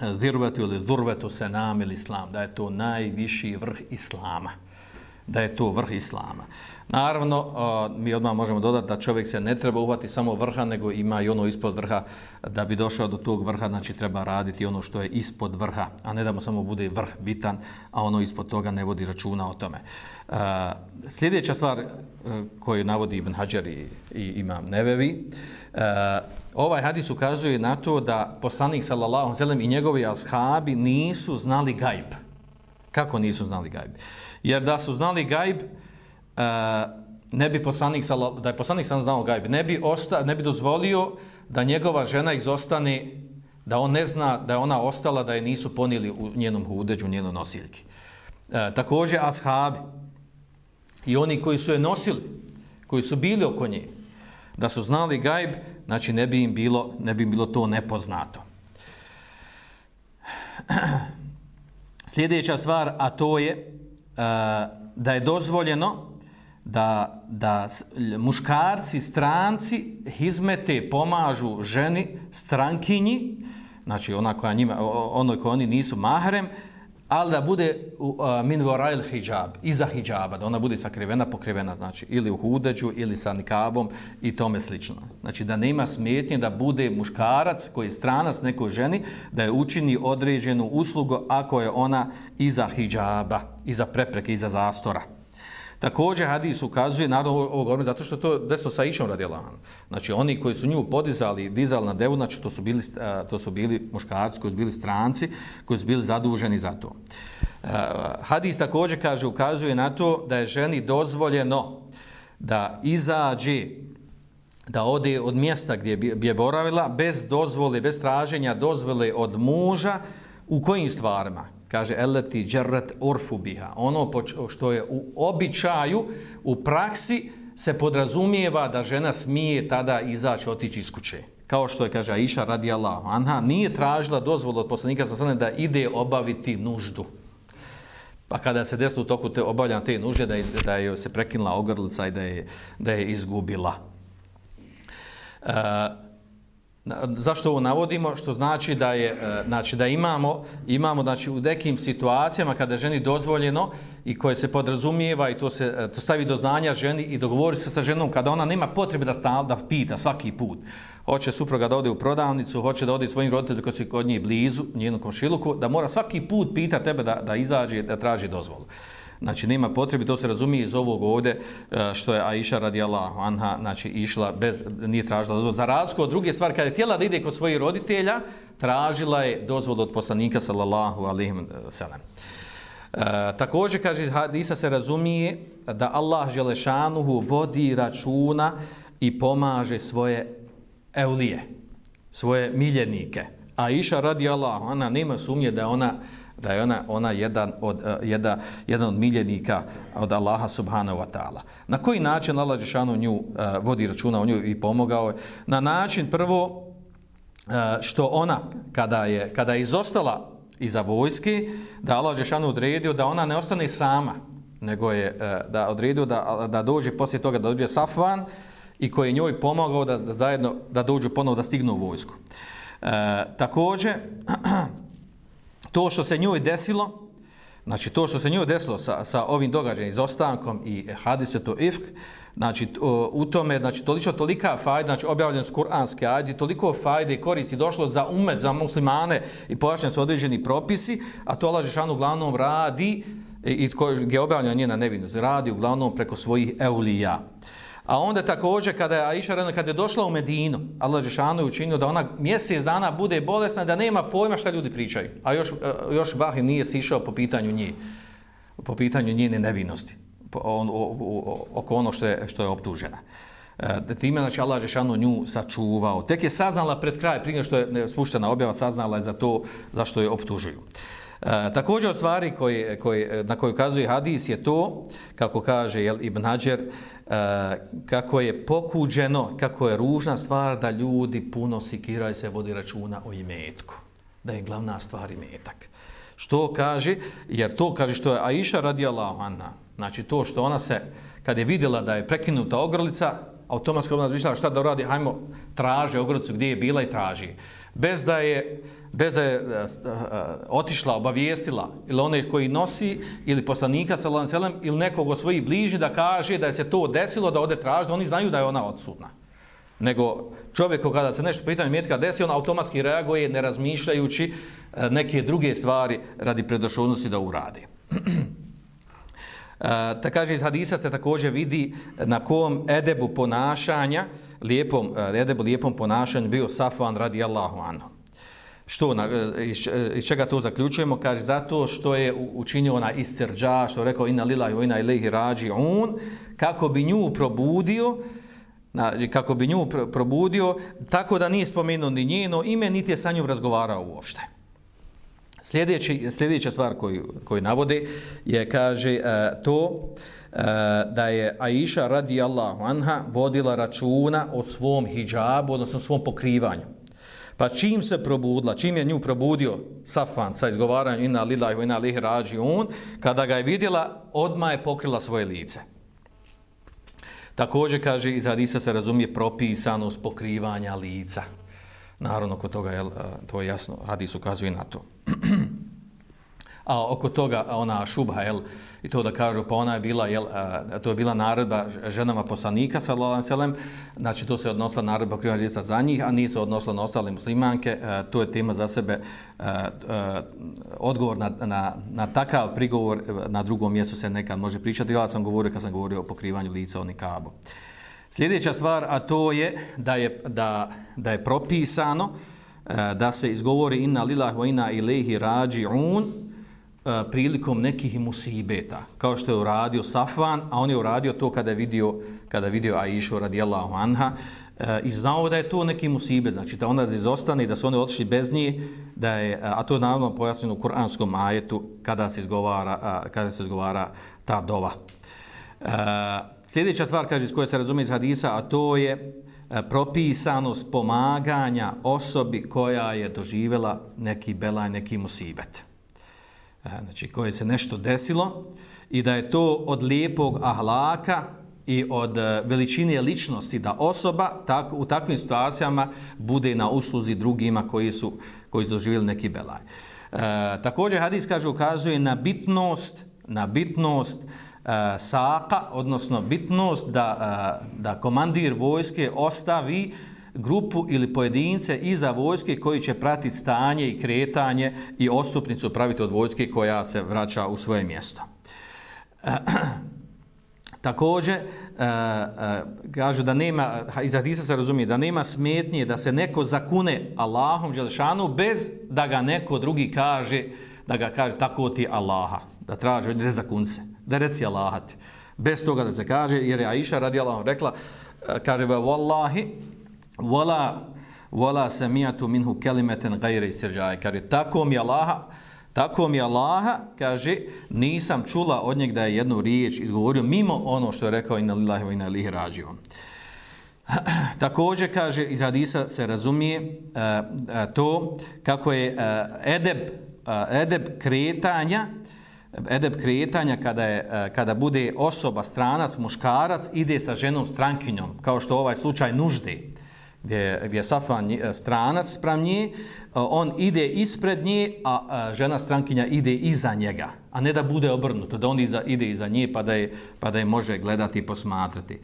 e, zirvetu ili zurvetu se nam ili islam, da je to najviši vrh islama. Da je to vrh islama. Naravno, mi odmah možemo dodati da čovjek se ne treba uvati samo vrha, nego ima i ono ispod vrha. Da bi došao do tog vrha, znači treba raditi ono što je ispod vrha, a ne da mu samo bude vrh bitan, a ono ispod toga ne vodi računa o tome. Sljedeća stvar e, koju navodi Ibn Hajar i, i Imam Nevevi, e, ovaj hadis ukazuje na to da poslanik sallallahu alejhi i njegovi ashabi nisu znali gajb. Kako nisu znali gajb? Jer da su znali gajb, ne bi poslanik da je poslanik sam znao gajb, ne bi osta, ne bi dozvolio da njegova žena izostane da on ne zna da je ona ostala da je nisu ponijeli u njenom hudeđu, u njenoj nosiljki. E, također ashabi i oni koji su je nosili, koji su bili oko nje, da su znali gajb, znači ne bi im bilo, ne bi im bilo to nepoznato. *clears throat* Sljedeća stvar, a to je e, da je dozvoljeno da, da muškarci, stranci hizmete, pomažu ženi, strankinji, znači ona koja njima, ono koje oni nisu mahrem, ali da bude uh, min vorajl hijab, iza hijaba, da ona bude sakrivena, pokrivena, znači ili u hudeđu, ili sa nikabom i tome slično. Znači da nema smetnje da bude muškarac koji je stranac nekoj ženi, da je učini određenu uslugu ako je ona iza hijaba, iza prepreke, iza zastora. Također hadis ukazuje, naravno ovo govorim zato što to desilo sa Išom radi Allah. Znači oni koji su nju podizali, dizali na devu, znači to su bili, to su bili muškarci koji su bili stranci, koji su bili zaduženi za to. Hadis također kaže, ukazuje na to da je ženi dozvoljeno da izađe, da ode od mjesta gdje je boravila, bez dozvole, bez traženja dozvole od muža, u kojim stvarima? Kaže elati jarrat urfu biha. Ono što je u običaju u praksi se podrazumijeva da žena smije tada izaći otići iz kuće. Kao što je kaže Aisha radijallahu anha nije tražila dozvolu od poslanika sa da ide obaviti nuždu. Pa kada se desilo u toku te obavljanja te nužde da je, da je se prekinula ogrlica i da je, da je izgubila. Uh, zašto ovo navodimo? Što znači da je e, znači da imamo imamo znači u nekim situacijama kada je ženi dozvoljeno i koje se podrazumijeva i to se e, to stavi do znanja ženi i dogovori se sa ženom kada ona nema potrebe da stal da pita svaki put. Hoće supruga da ode u prodavnicu, hoće da ode svojim roditeljima koji su kod nje blizu, njenom komšiluku, da mora svaki put pita tebe da da izađe da traži dozvolu. Znači, nema potrebe, to se razumije iz ovog ovde, e, što je Aisha radijallahu anha, znači, išla bez, nije tražila dozvolu. Za razliku od druge stvari, kada je htjela da ide kod svojih roditelja, tražila je dozvolu od poslanika, sallallahu alihim sallam. E, također, kaže, iz hadisa se razumije da Allah Želešanuhu vodi računa i pomaže svoje eulije, svoje miljenike. Aisha radijallahu anha, nema sumnje da ona da je ona ona jedan od e, uh, jedan jedan od miljenika od Allaha subhanahu wa taala. Na koji način Allah džeshanu nju uh, vodi računa o njoj i pomogao je? Na način prvo uh, što ona kada je kada je izostala iza vojske, da Allah džeshanu odredio da ona ne ostane sama, nego je uh, da odredio da da dođe poslije toga da dođe Safvan i koji je njoj pomogao da, da zajedno da dođu ponovo da stignu u vojsku. Uh, također *clears throat* to što se njoj desilo, znači to što se njoj desilo sa, sa ovim događajem, izostankom i hadisetu ifk, znači u tome, znači toliko tolika fajda, znači objavljen s kuranske ajde, toliko fajde i koristi došlo za umet, za muslimane i pojašnjen su određeni propisi, a to Allah Žešan uglavnom radi, i, i gdje je objavljena njena nevinost, radi uglavnom preko svojih eulija. A onda također kada je Aisha Rana, kada je došla u Medinu, Allah Žešanu je učinio da ona mjesec dana bude bolesna, da nema pojma šta ljudi pričaju. A još, e, još Vahi nije sišao po pitanju nje, po pitanju njene nevinosti, po, on, o, o, oko ono što je, što je optužena. E, time, znači, Allah Žešanu nju sačuvao. Tek je saznala pred kraj, prije što je spuštena objava, saznala je za to zašto je optužuju. E, također od stvari koje, koje, na koju kazuje hadis je to, kako kaže jel, Ibn Hajar, e, kako je pokuđeno, kako je ružna stvar da ljudi puno sikiraju se vodi računa o imetku. Da je glavna stvar imetak. Što kaže? Jer to kaže što je Aisha radijallahu anha. Znači to što ona se, kad je vidjela da je prekinuta ogrlica, automatski ona zvišala šta da radi, hajmo traže ogrodcu gdje je bila i traži. Bez da je, bez da je e, e, e, otišla, obavijestila ili one koji nosi ili poslanika sa alejhi ili nekog od svojih bližnjih da kaže da je se to desilo da ode traži, oni znaju da je ona odsutna. Nego čovjek kada se nešto pitanje metka desi, on automatski reaguje ne razmišljajući neke druge stvari radi predošovnosti da uradi. *clears throat* Ta kaže iz hadisa se također vidi na kom edebu ponašanja, lijepom, edebu lijepom ponašanju bio Safvan radijallahu anhu. Što, na, e, iz, e, iz čega to zaključujemo? Kaže, zato što je učinio ona istirđa, što je rekao ina lila i ina ilihi rađi un, kako bi nju probudio, na, kako bi nju probudio, tako da nije spomenuo ni njeno ime, niti je sa njom razgovarao uopšte. Sljedeći, sljedeća stvar koju, koju navode je, kaže, uh, to uh, da je Aisha radijallahu anha vodila računa o svom hijabu, odnosno svom pokrivanju. Pa čim se probudila, čim je nju probudio Safan sa izgovaranjem ina lila ina lihi rađi un, kada ga je vidjela, odma je pokrila svoje lice. Također, kaže, iz Hadisa se razumije propisanost pokrivanja lica. Naravno, kod toga, jel, to je jasno, Hadis ukazuje na to. *clears throat* A oko toga ona šubha, jel, i to da kažu, pa ona je bila, jel, a, to je bila naredba ženama poslanika, sallallahu alejhi znači to se odnosila naredba krivanja djeca za njih, a nije se odnosila na ostale muslimanke, a, to je tema za sebe, a, a, odgovor na, na, na takav prigovor na drugom mjestu se nekad može pričati, ja sam govorio kad sam govorio o pokrivanju lica o nikabu. Sljedeća stvar, a to je da je, da, da je propisano e, da se izgovori inna lillahi wa inna ilaihi rađi'un e, prilikom nekih musibeta, kao što je uradio Safvan, a on je uradio to kada je vidio, kada je vidio Aishu radijallahu anha, e, i znao da je to neki musibet, znači da ona izostane i da su oni otišli bez nje, da je, a to je naravno pojasnjeno u kuranskom ajetu kada se izgovara, kada se izgovara ta dova. Sljedeća stvar, kaže, iz koje se razumije iz hadisa, a to je e, propisanost pomaganja osobi koja je doživjela neki belaj, neki musibet. E, znači, koje se nešto desilo i da je to od lijepog ahlaka i od e, veličine ličnosti da osoba tak, u takvim situacijama bude na usluzi drugima koji su, koji su doživjeli neki belaj. E, također hadis kaže ukazuje na bitnost na bitnost e, E, saka, odnosno bitnost da, e, da komandir vojske ostavi grupu ili pojedince iza vojske koji će pratiti stanje i kretanje i ostupnicu praviti od vojske koja se vraća u svoje mjesto. *clears throat* Također, e, e, kažu da nema, iz Hadisa se razumije, da nema smetnije da se neko zakune Allahom Đelešanu bez da ga neko drugi kaže, da ga kaže tako ti Allaha, da traži od zakunce, da reci Allahati. Bez toga da se kaže, jer je Aisha radi Allahom rekla, e, kaže, Wallahi, wala wala samijatu minhu kalimatan gajre istirja'i kaže tako mi Allaha tako mi Allaha kaže nisam čula od njega da je jednu riječ izgovorio mimo ono što je rekao inna lillahi wa inna ilaihi raji'un *clears throat* takođe kaže iz hadisa se razumije uh, to kako je uh, edeb uh, edeb kretanja edeb kretanja kada je e, kada bude osoba stranac muškarac ide sa ženom strankinjom kao što ovaj slučaj nužde gdje, gdje Safan e, stranac sprem nje, e, on ide ispred nje, a žena strankinja ide iza njega, a ne da bude obrnuto, da on iza, ide iza nje pa da, je, pa da je može gledati i posmatrati.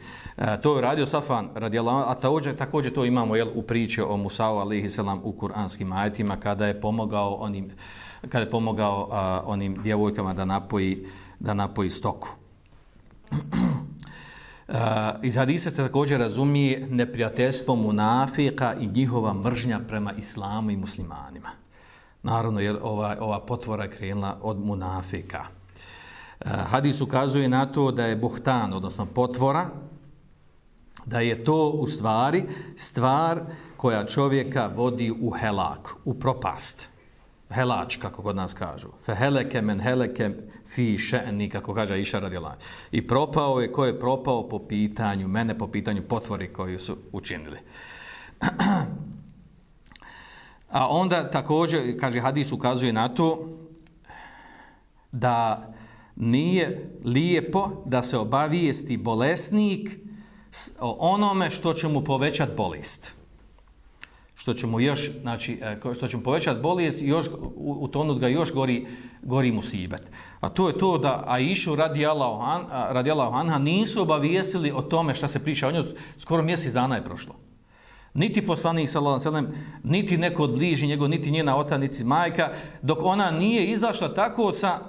To je radio Safan, a također, također to imamo jel, u priči o Musa'u alihi selam u kuranskim ajetima kada je pomogao onim, kada je pomogao a, onim djevojkama da napoji, da napoji stoku. *clears throat* Uh, iz hadisa se također razumije neprijateljstvo munafika i njihova mržnja prema islamu i muslimanima. Naravno, jer ova, ova potvora je krenula od munafika. Uh, hadis ukazuje na to da je buhtan, odnosno potvora, da je to u stvari stvar koja čovjeka vodi u helak, u propast helač, kako kod nas kažu. Fe heleke men heleke fi še'ni, kako kaže Iša radila. I propao je, ko je propao po pitanju, mene po pitanju potvori koju su učinili. *clears throat* A onda također, kaže, hadis ukazuje na to da nije lijepo da se obavijesti bolesnik o onome što će mu povećati bolest što ćemo još, znači, e, što ćemo povećati bolest i još, utonut ga još gori, gori mu sibet. A to je to da Aishu radi Allahu Anha nisu obavijestili o tome šta se priča o njoj, skoro mjesec dana je prošlo. Niti poslanik sallallahu alejhi ve sellem, niti neko od bližnjih njegov, niti njena otac, niti majka, dok ona nije izašla tako sa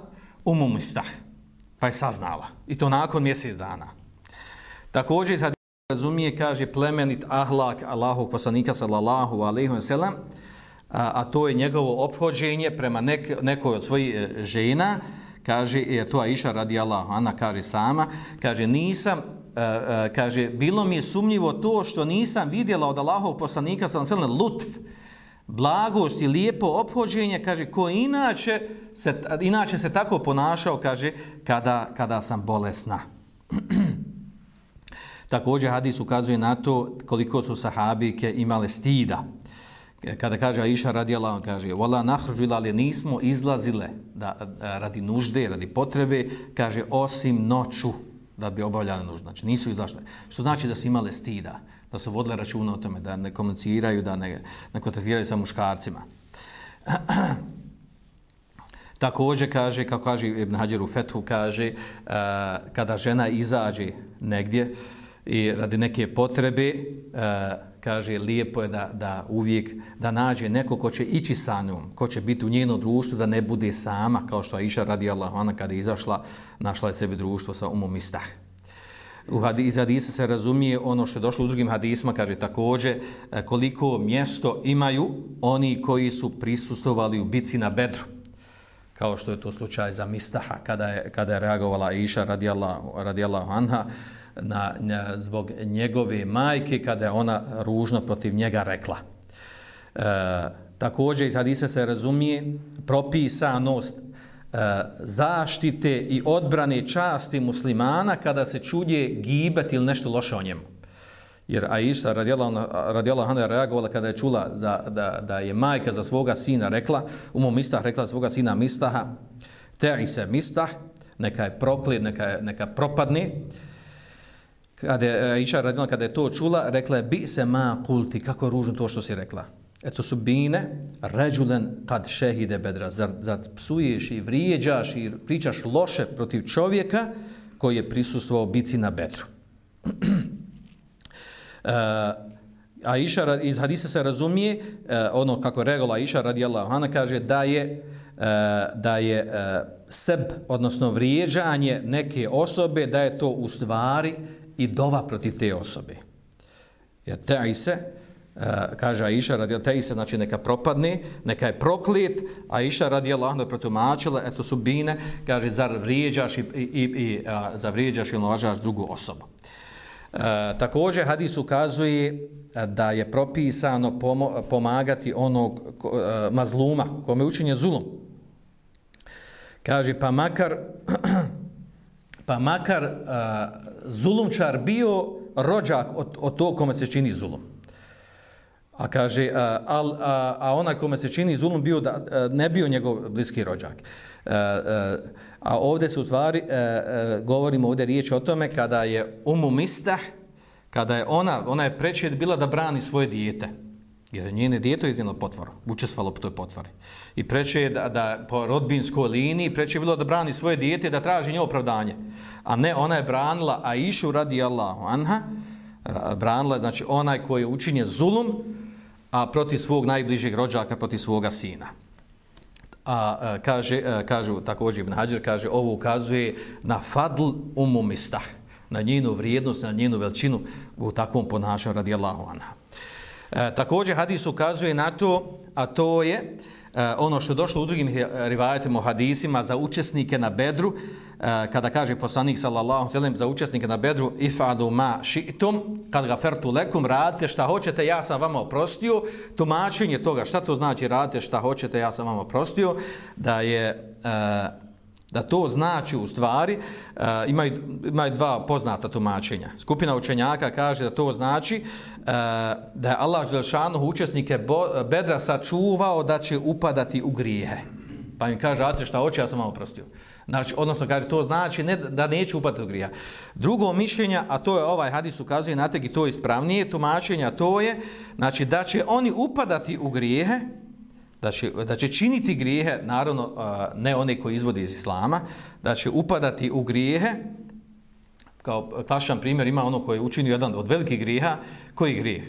umom istah. Pa je saznala. I to nakon mjesec dana. Također, razumije, kaže, plemenit ahlak Allahog poslanika sallallahu alaihi wa sallam, a, a to je njegovo obhođenje prema nek, nekoj od svojih e, žena, kaže, je to Aisha radi Allah, Ana kaže sama, kaže, nisam, e, e, kaže, bilo mi je sumnjivo to što nisam vidjela od Allahov poslanika sallallahu alaihi wa sallam, lutf, blagost i lijepo obhođenje, kaže, ko inače se, inače se tako ponašao, kaže, kada, kada sam bolesna. *clears throat* Također hadis ukazuje na to koliko su sahabike imale stida. Kada kaže Aisha radijala, on kaže, vola nahružila, ali nismo izlazile da, radi nužde, radi potrebe, kaže, osim noću da bi obavljali nuždu. Znači, nisu izlašle. Što znači da su imale stida, da su vodile računa o tome, da ne komuniciraju, da ne, ne kontaktiraju sa muškarcima. *clears throat* Također kaže, kako kaže Ibn Hađer u Fethu, kaže, uh, kada žena izađe negdje, uh, i radi neke potrebe, e, kaže, lijepo je da, da uvijek da nađe neko ko će ići sa njom, ko će biti u njeno društvu, da ne bude sama, kao što je Iša radi Allah, ona kada je izašla, našla je sebi društvo sa umom istah. U hadis, iz hadisa se razumije ono što je došlo u drugim hadisma, kaže također e, koliko mjesto imaju oni koji su prisustovali u bici na Bedru kao što je to slučaj za Mistaha, kada je, kada je reagovala Iša radijallahu, radijallahu anha, na, na, zbog njegove majke kada je ona ružno protiv njega rekla. E, također iz hadisa se razumije propisanost e, zaštite i odbrane časti muslimana kada se čudje gibet ili nešto loše o njemu. Jer Aisha radijala Hana je reagovala kada je čula za, da, da je majka za svoga sina rekla, u mom mistah rekla za svoga sina mistaha, te i se mistah, neka je proklijed, neka, neka propadne, kada je e, Iša radila, kada je to čula, rekla je, bi se ma kulti, kako je ružno to što si rekla. Eto su bine, ređulen kad šehide bedra, zar, zar psuješ i vrijeđaš i pričaš loše protiv čovjeka koji je prisustvovao bici na bedru. uh, *clears throat* a Iša, iz hadisa se razumije, uh, ono kako je regula Iša radijallahu anha kaže da je uh, da je uh, seb, odnosno vrijeđanje neke osobe, da je to u stvari i dova protiv te osobe. Jer te se, e, kaže Aisha radi te se, znači neka propadne, neka je proklet, a Aisha radi Allah ono je protumačila, eto su bine, kaže, zar vrijeđaš i, i, i, a, zar vrijeđaš ili lažaš drugu osobu. E, također hadis ukazuje e, da je propisano pomo pomagati onog uh, mazluma kome učinje zulum. Kaže, pa makar, pa makar uh, zulumčar bio rođak od, od tog kome se čini zulum. A kaže, a, a, a, a onaj kome se čini zulum bio da, a, ne bio njegov bliski rođak. A, a, a ovdje se u stvari, a, a, govorimo ovdje riječ o tome, kada je umu mistah, kada je ona, ona je prečet bila da brani svoje dijete. Jer njene djeto je iznijelo potvoru, učestvalo po toj potvori. I preče je da, da po rodbinskoj liniji, preče je bilo da brani svoje dijete da traži nje opravdanje. A ne, ona je branila Aishu radi Allahu anha, branila je, znači, onaj koji je učinje zulum, a protiv svog najbližeg rođaka, protiv svoga sina. A, a kaže, a, kažu također Ibn Hajar, kaže, ovo ukazuje na fadl umumistah, na njenu vrijednost, na njenu veličinu u takvom ponašanju radi Allahu anha. E, također hadis ukazuje na to, a to je e, ono što je došlo u drugim rivajetima o hadisima za učesnike na bedru, e, kada kaže poslanik sallallahu sallam za učesnike na bedru ifadu ma šitum, kad ga fertu lekum, radite šta hoćete, ja sam vama oprostio, tumačenje toga, šta to znači radite šta hoćete, ja sam vama oprostio, da je... E, da to znači u stvari, uh, imaju, imaju dva poznata tumačenja. Skupina učenjaka kaže da to znači uh, da je Allah Želšanu učesnike bo, bedra sačuvao da će upadati u grijehe. Pa im kaže, a šta hoće, ja sam malo prostio. Znači, odnosno, kaže, to znači ne, da neće upadati u grijeha. Drugo mišljenja, a to je ovaj hadis ukazuje na tegi, to je ispravnije tumačenja, to je, znači, da će oni upadati u grijehe, da će, da će činiti grijehe, naravno ne one koji izvode iz islama, da će upadati u grijehe, kao klasičan primjer ima ono koji je učinio jedan od velikih grijeha, koji grijeh?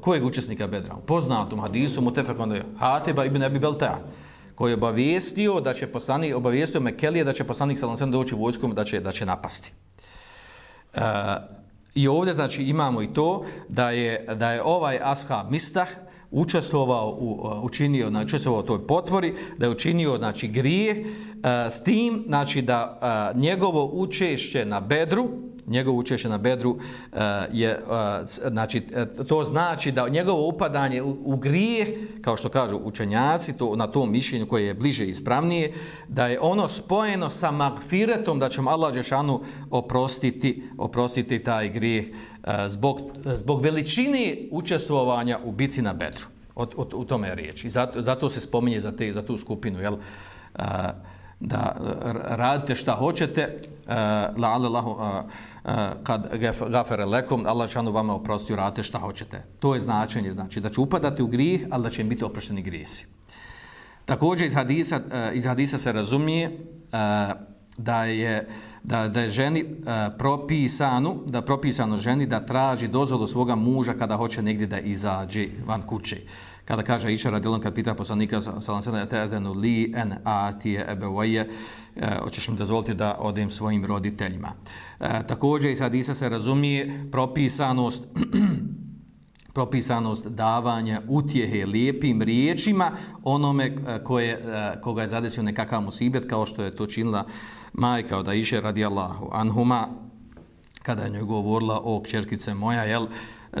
Kojeg učesnika Bedra? Poznatom hadisu mu tefekon Hateba ibn Abi Belta, koji je obavijestio da će poslanik, obavijestio Mekelije da će poslanik Salansen doći vojskom da će, da će napasti. E, I ovdje znači imamo i to da je, da je ovaj ashab Mistah, učestvovao u e, učinio znači učestvovao u toj potvori da je učinio znači grijeh e, s tim znači da e, njegovo učešće na bedru njegovo učešće na bedru uh, je uh, znači eh, to znači da njegovo upadanje u, u grijeh kao što kažu učenjaci to na tom mišljenju koje je bliže i ispravnije da je ono spojeno sa magfiretom da će mu Allah Žešanu oprostiti oprostiti taj grijeh uh, zbog zbog veličine učestvovanja u bici na bedru. Od, od, u tome je riječ. I zato, zato se spominje za te za tu skupinu jel? Uh, da e, radite šta hoćete e, la Allahu e, kad gafere lekom Allah šanu vama oprosti radite šta hoćete. To je značenje znači da će upadati u grijeh ali da će im biti oprošteni grijesi. Također iz hadisa iz hadisa se razumije da je da, da je ženi propisano da propisano ženi da traži dozvolu svoga muža kada hoće negdje da izađe van kuće kada kaže Iša radijalom kad pita poslanika sallam sallam te adenu li en atije ebevoje hoćeš mi dozvoliti da odem svojim roditeljima. E, također iz Hadisa se razumije propisanost *clears throat* propisanost davanja utjehe lijepim riječima onome e, koje, e, koga je zadesio nekakav musibet kao što je to činila majka od Aisha radijallahu anhuma kada je njoj govorila o kćerkice moja jel,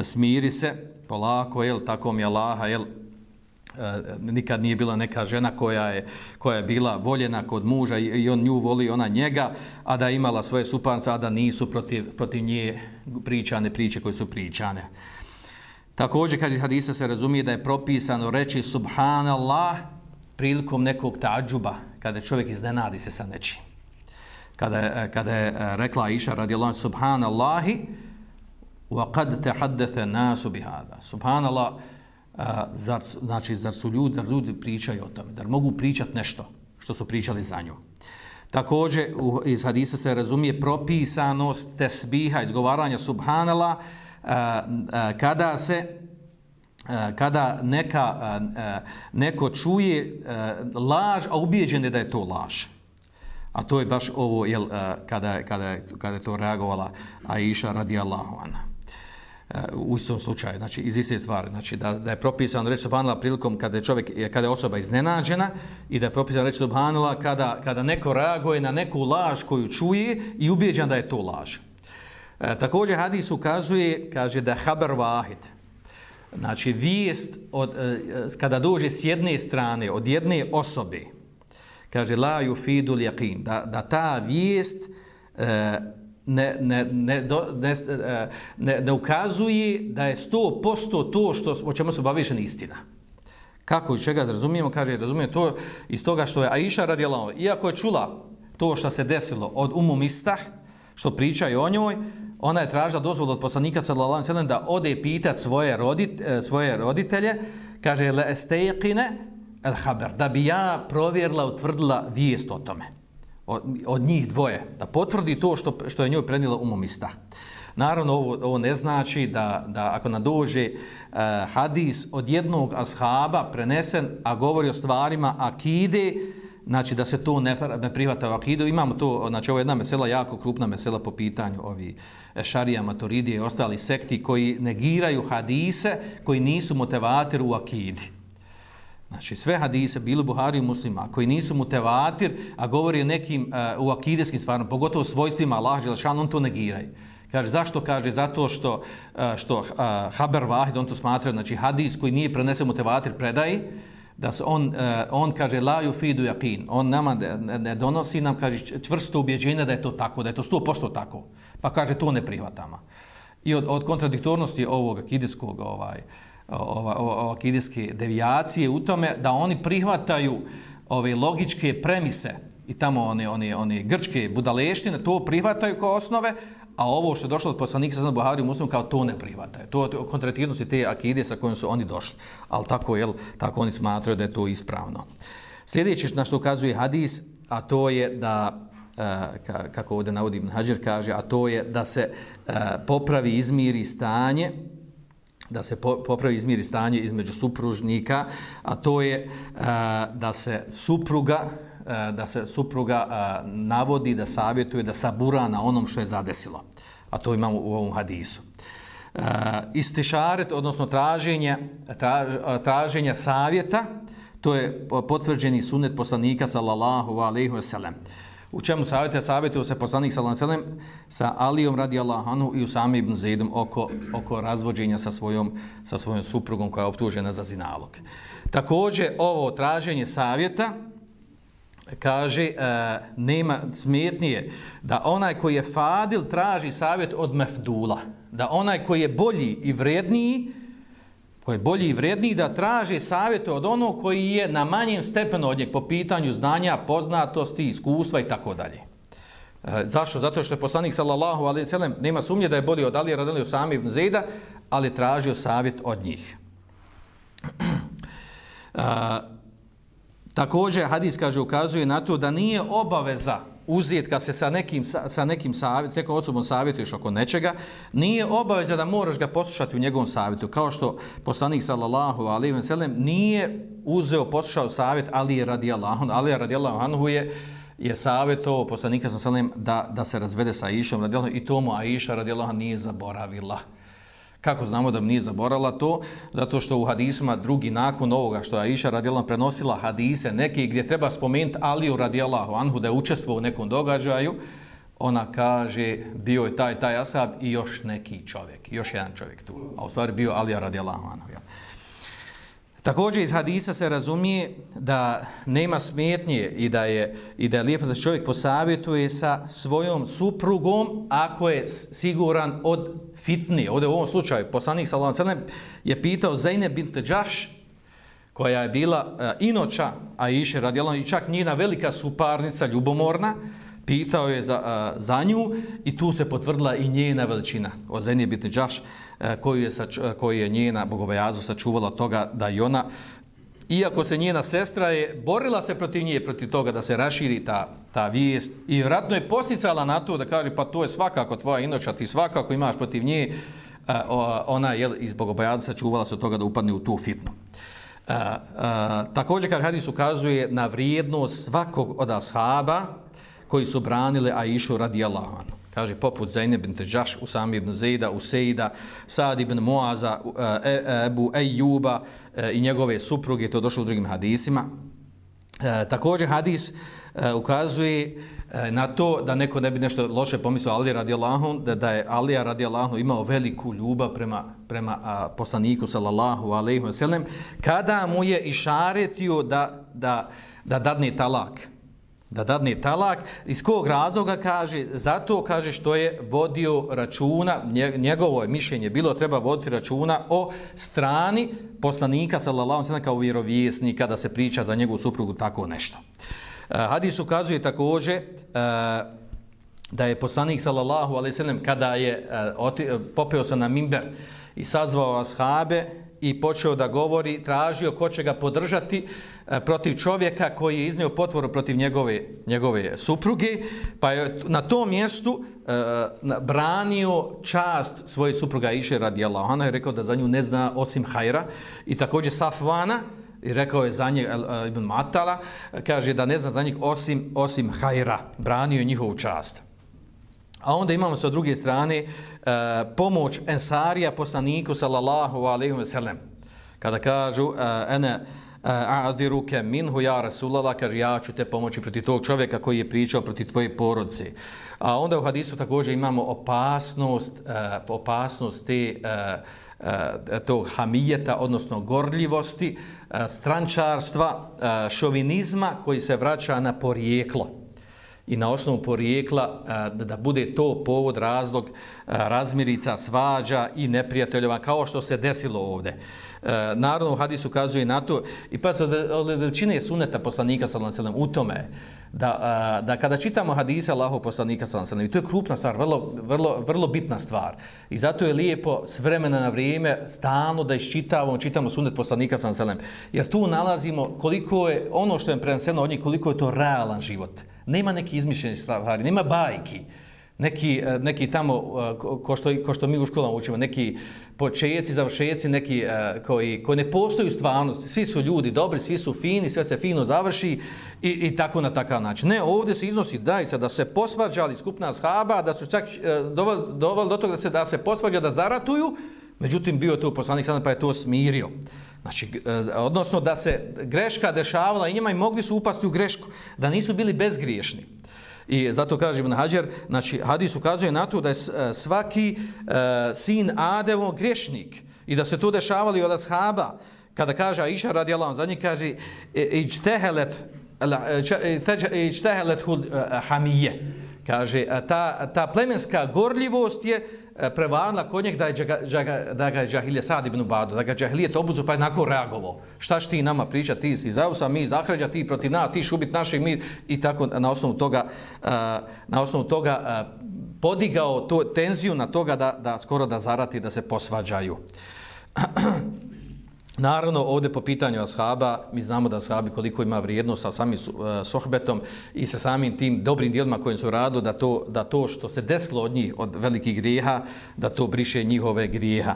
smiri se polako, jel, tako mi Allaha, jel, e, nikad nije bila neka žena koja je, koja je bila voljena kod muža i on nju voli, ona njega, a da imala svoje suparnice, a da nisu protiv, protiv nje pričane priče koje su pričane. Također, kaže hadisa se razumije da je propisano reći subhanallah prilikom nekog tađuba, kada čovjek iznenadi se sa nečim. Kada, kada je rekla Iša radijallahu subhanallahi, wa qad tahaddatha nasu bihada subhanallah a, zar, znači zar su ljudi zar ljudi pričaju o tome da mogu pričati nešto što su pričali za nju takođe u, iz hadisa se razumije propisanost tesbiha izgovaranja subhanala, a, a, kada se kada neka, neko čuje laž, a ubijeđen je da je to laž. A to je baš ovo jel, kada, kada, kada je to reagovala Aisha radijallahu anha. U istom slučaju, znači iz iste stvari, znači da, da je propisano reći subhanala prilikom kada je čovjek, kada je osoba iznenađena i da je propisano reći subhanala kada, kada neko reaguje na neku laž koju čuje i ubijeđen da je to laž. E, također hadis ukazuje, kaže da haber vahid, znači vijest od, e, e, kada dođe s jedne strane, od jedne osobe, kaže la yufidul yaqin da, da ta vijest e, ne, ne, ne, do, ne, ne, ne ukazuje da je 100% to što, o čemu se bavišen istina. Kako i čega razumijemo? Kaže, razumije to iz toga što je Aisha radijela, iako je čula to što se desilo od umu mistah, što pričaju o njoj, ona je tražila dozvolu od poslanika sallallahu alejhi ve sellem da ode pitati svoje rodit, e, svoje roditelje kaže la estayqina al khabar da bi ja provjerila utvrdila vijest o tome od, od njih dvoje da potvrdi to što što je njoj prenijela umomista naravno ovo, ovo ne znači da, da ako nadođe uh, eh, hadis od jednog ashaba prenesen a govori o stvarima akide znači da se to ne, ne prihvata u akidu. Imamo to, znači ovo je jedna mesela, jako krupna mesela po pitanju ovi eh, šarija, maturidije i ostali sekti koji negiraju hadise koji nisu motivator u akidi. Znači sve hadise, bili Buhari i muslima, koji nisu mutevatir, a govori o nekim uh, u akideskim stvarima, pogotovo svojstvima Allah, Đelšan, on to negiraju. Kaže, zašto? Kaže, zato što, uh, što uh, Haber Vahid, on to smatra, znači hadis koji nije prenesen mutevatir predaji, da se on, uh, on kaže la yufidu yaqin on nama ne, ne donosi nam kaže čvrsto ubjeđenje da je to tako da je to 100% tako pa kaže to ne prihvatamo i od, od kontradiktornosti ovog akideskog ovaj ova, ova akidijske devijacije u tome da oni prihvataju ove logičke premise i tamo one, one, one grčke budaleštine to prihvataju kao osnove A ovo što je došlo od poslanika sa Buhari u Muslim kao to ne prihvataju. To je kontradiktornosti te akide sa kojom su oni došli. Ali tako, jel, tako oni smatraju da je to ispravno. Sljedeće na što ukazuje hadis, a to je da, e, kako ovdje navodi Ibn Hajar kaže, a to je da se e, popravi izmiri stanje, da se popravi izmiri stanje između supružnika, a to je eh, da se supruga, eh, da se supruga eh, navodi, da savjetuje, da sabura na onom što je zadesilo. A to imamo u ovom hadisu. Istišaret, odnosno traženje, traženje savjeta, to je potvrđeni sunet poslanika sallallahu alaihi wasallam. U čemu savjete? Savjetuje se poslanik sallallahu alaihi sa Alijom radijallahu anhu i Usami ibn Zaidom oko, oko razvođenja sa svojom, sa svojom suprugom koja je optužena za zinalog. Također, ovo traženje savjeta, kaže e, nema smetnije da onaj koji je fadil traži savjet od mefdula da onaj koji je bolji i vredniji koji je bolji i vredniji da traži savjete od onog koji je na manjem stepenu od njeg po pitanju znanja, poznatosti, iskustva i tako dalje. E, zašto? Zato što je poslanik sallallahu alejhi ve sellem nema sumnje da je bolji od Ali radijallahu sami ibn Zejda, ali tražio savjet od njih. A, *clears throat* e, Također hadis kaže ukazuje na to da nije obaveza uzeti kad se sa nekim, sa, sa nekim savjet, nekom osobom savjetuješ oko nečega, nije obaveza da moraš ga poslušati u njegovom savjetu. Kao što poslanik sallallahu alaihi wa sallam nije uzeo, poslušao savjet Ali je radijallahu, Ali radijallahu anhu je je savjetovao poslanika sallallahu da, da se razvede sa Aishom radijallahu i tomu Aisha radijallahu nije zaboravila. Kako znamo da nije zaborala to? Zato što u hadisma drugi nakon ovoga što je Iša radijalama prenosila hadise neki gdje treba spomenuti Aliju radijallahu anhu da je učestvovao u nekom događaju, ona kaže bio je taj taj asab i još neki čovjek, još jedan čovjek tu. A u stvari bio Alija radijallahu anhu. Ja. Također iz hadisa se razumije da nema smetnje i da je i da je lijepo da čovjek posavjetuje sa svojom suprugom ako je siguran od fitne. Ovdje u ovom slučaju poslanik sallallahu alejhi ve je pitao Zainab bint Džahš koja je bila e, inoča Aisha radijallahu i čak njena velika suparnica ljubomorna pitao je za, za nju i tu se potvrdila i njena veličina. O Zenije bitni džaš koju je, sač, koju je njena bogobojazu sačuvala toga da i ona Iako se njena sestra je borila se protiv nje, protiv toga da se raširi ta, ta vijest i vratno je posticala na to da kaže pa to je svakako tvoja inoća, ti svakako imaš protiv nje, ona je iz bogobojadca čuvala se od toga da upadne u tu fitnu. A, a, također, kad hadis ukazuje na vrijednost svakog od ashaba koji su branili Aishu radijallahu anhu. Kaže, poput Zainab ibn Teđaš, Usam ibn Zejda, Useida, Sad ibn Muaza, eh, eh, Ebu Ejuba e, eh, i njegove supruge, to došlo u drugim hadisima. također, hadis ukazuje na to da neko ne bi nešto loše pomislio Ali radi Allahu, da, da je Alija radi Allahu imao veliku ljubav prema, prema a, poslaniku sallallahu alaihi wa sallam, kada mu je išaretio da, da, da dadne talak da dadne talak. Iz kog razloga kaže? Zato kaže što je vodio računa, njegovo je mišljenje bilo treba voditi računa o strani poslanika, sallallahu sallam, kao vjerovjesnika, da se priča za njegovu suprugu tako nešto. E, hadis ukazuje također e, da je poslanik, sallallahu alaihi sallam, kada je e, popeo se na mimber i sazvao ashabe, i počeo da govori, tražio ko će ga podržati e, protiv čovjeka koji je iznio potvoru protiv njegove, njegove supruge, pa je na tom mjestu e, branio čast svoje supruga Iše radi Allah. Ona je rekao da za nju ne zna osim hajra i također Safvana, i rekao je za njeg e, e, Ibn Matala, kaže da ne zna za njih osim, osim hajra, branio njihovu čast. A onda imamo sa druge strane e, pomoć ensarija poslaniku sallallahu alaihi ve sellem. Kada kažu e, ene eh, a'adiruke minhu ja Rasulallah, kaže ja ću te pomoći protiv tog čovjeka koji je pričao protiv tvoje porodice. A onda u hadisu također imamo opasnost, e, opasnost te, e, tog hamijeta, odnosno gorljivosti, strančarstva, šovinizma koji se vraća na porijeklo i na osnovu porijekla da, bude to povod, razlog razmirica, svađa i neprijateljova kao što se desilo ovdje. Naravno, u hadisu ukazuje na to i pa od veličine suneta poslanika sallam u tome da, da kada čitamo hadise Allahov poslanika sallam i to je krupna stvar, vrlo, vrlo, vrlo bitna stvar i zato je lijepo s vremena na vrijeme stalno da iščitavamo, čitamo sunet poslanika sallallahu alejhi jer tu nalazimo koliko je ono što je preneseno od njih, koliko je to realan život. Nema neki izmišljeni stvari, nema bajki. Neki, e, neki tamo, e, ko što, ko što mi u školama učimo, neki počejeci, završetci, neki e, koji, koji ne postoju stvarnosti. Svi su ljudi dobri, svi su fini, sve se fino završi i, i tako na takav način. Ne, ovdje se iznosi, daj se, da se posvađali skupna shaba, da su čak dovali, dovali do toga da se, da se posvađa, da zaratuju, međutim bio tu poslanik sada pa je to smirio. Znači, e, odnosno da se greška dešavala i njima i mogli su upasti u grešku, da nisu bili bezgriješni. I zato kaže Ibn Hajar, znači hadis ukazuje na to da je e, svaki e, sin Adevo grešnik i da se to dešavali od ashaba. Kada kaže Aisha radi Allah, za njih kaže e, ičtehelet ičtehelet hamije. Kaže, ta, ta plemenska gorljivost je e, prevanila kod njeg da, je džaga, džaga, da ga je džahilija sad ibn Bado, da ga džahilije to obuzu pa je nako reagovao. Šta ti nama pričati, ti si zausa, mi zahređa, ti protiv nas, ti šubit naših, mi i tako na osnovu toga, e, na osnovu toga e, podigao to, tenziju na toga da, da skoro da zarati, da se posvađaju. *clears throat* Naravno, ovdje po pitanju ashaba, mi znamo da ashabi koliko ima vrijednost sa samim eh, sohbetom i sa samim tim dobrim dijelima kojim su radili, da to, da to što se desilo od njih, od velikih grijeha, da to briše njihove grijeha.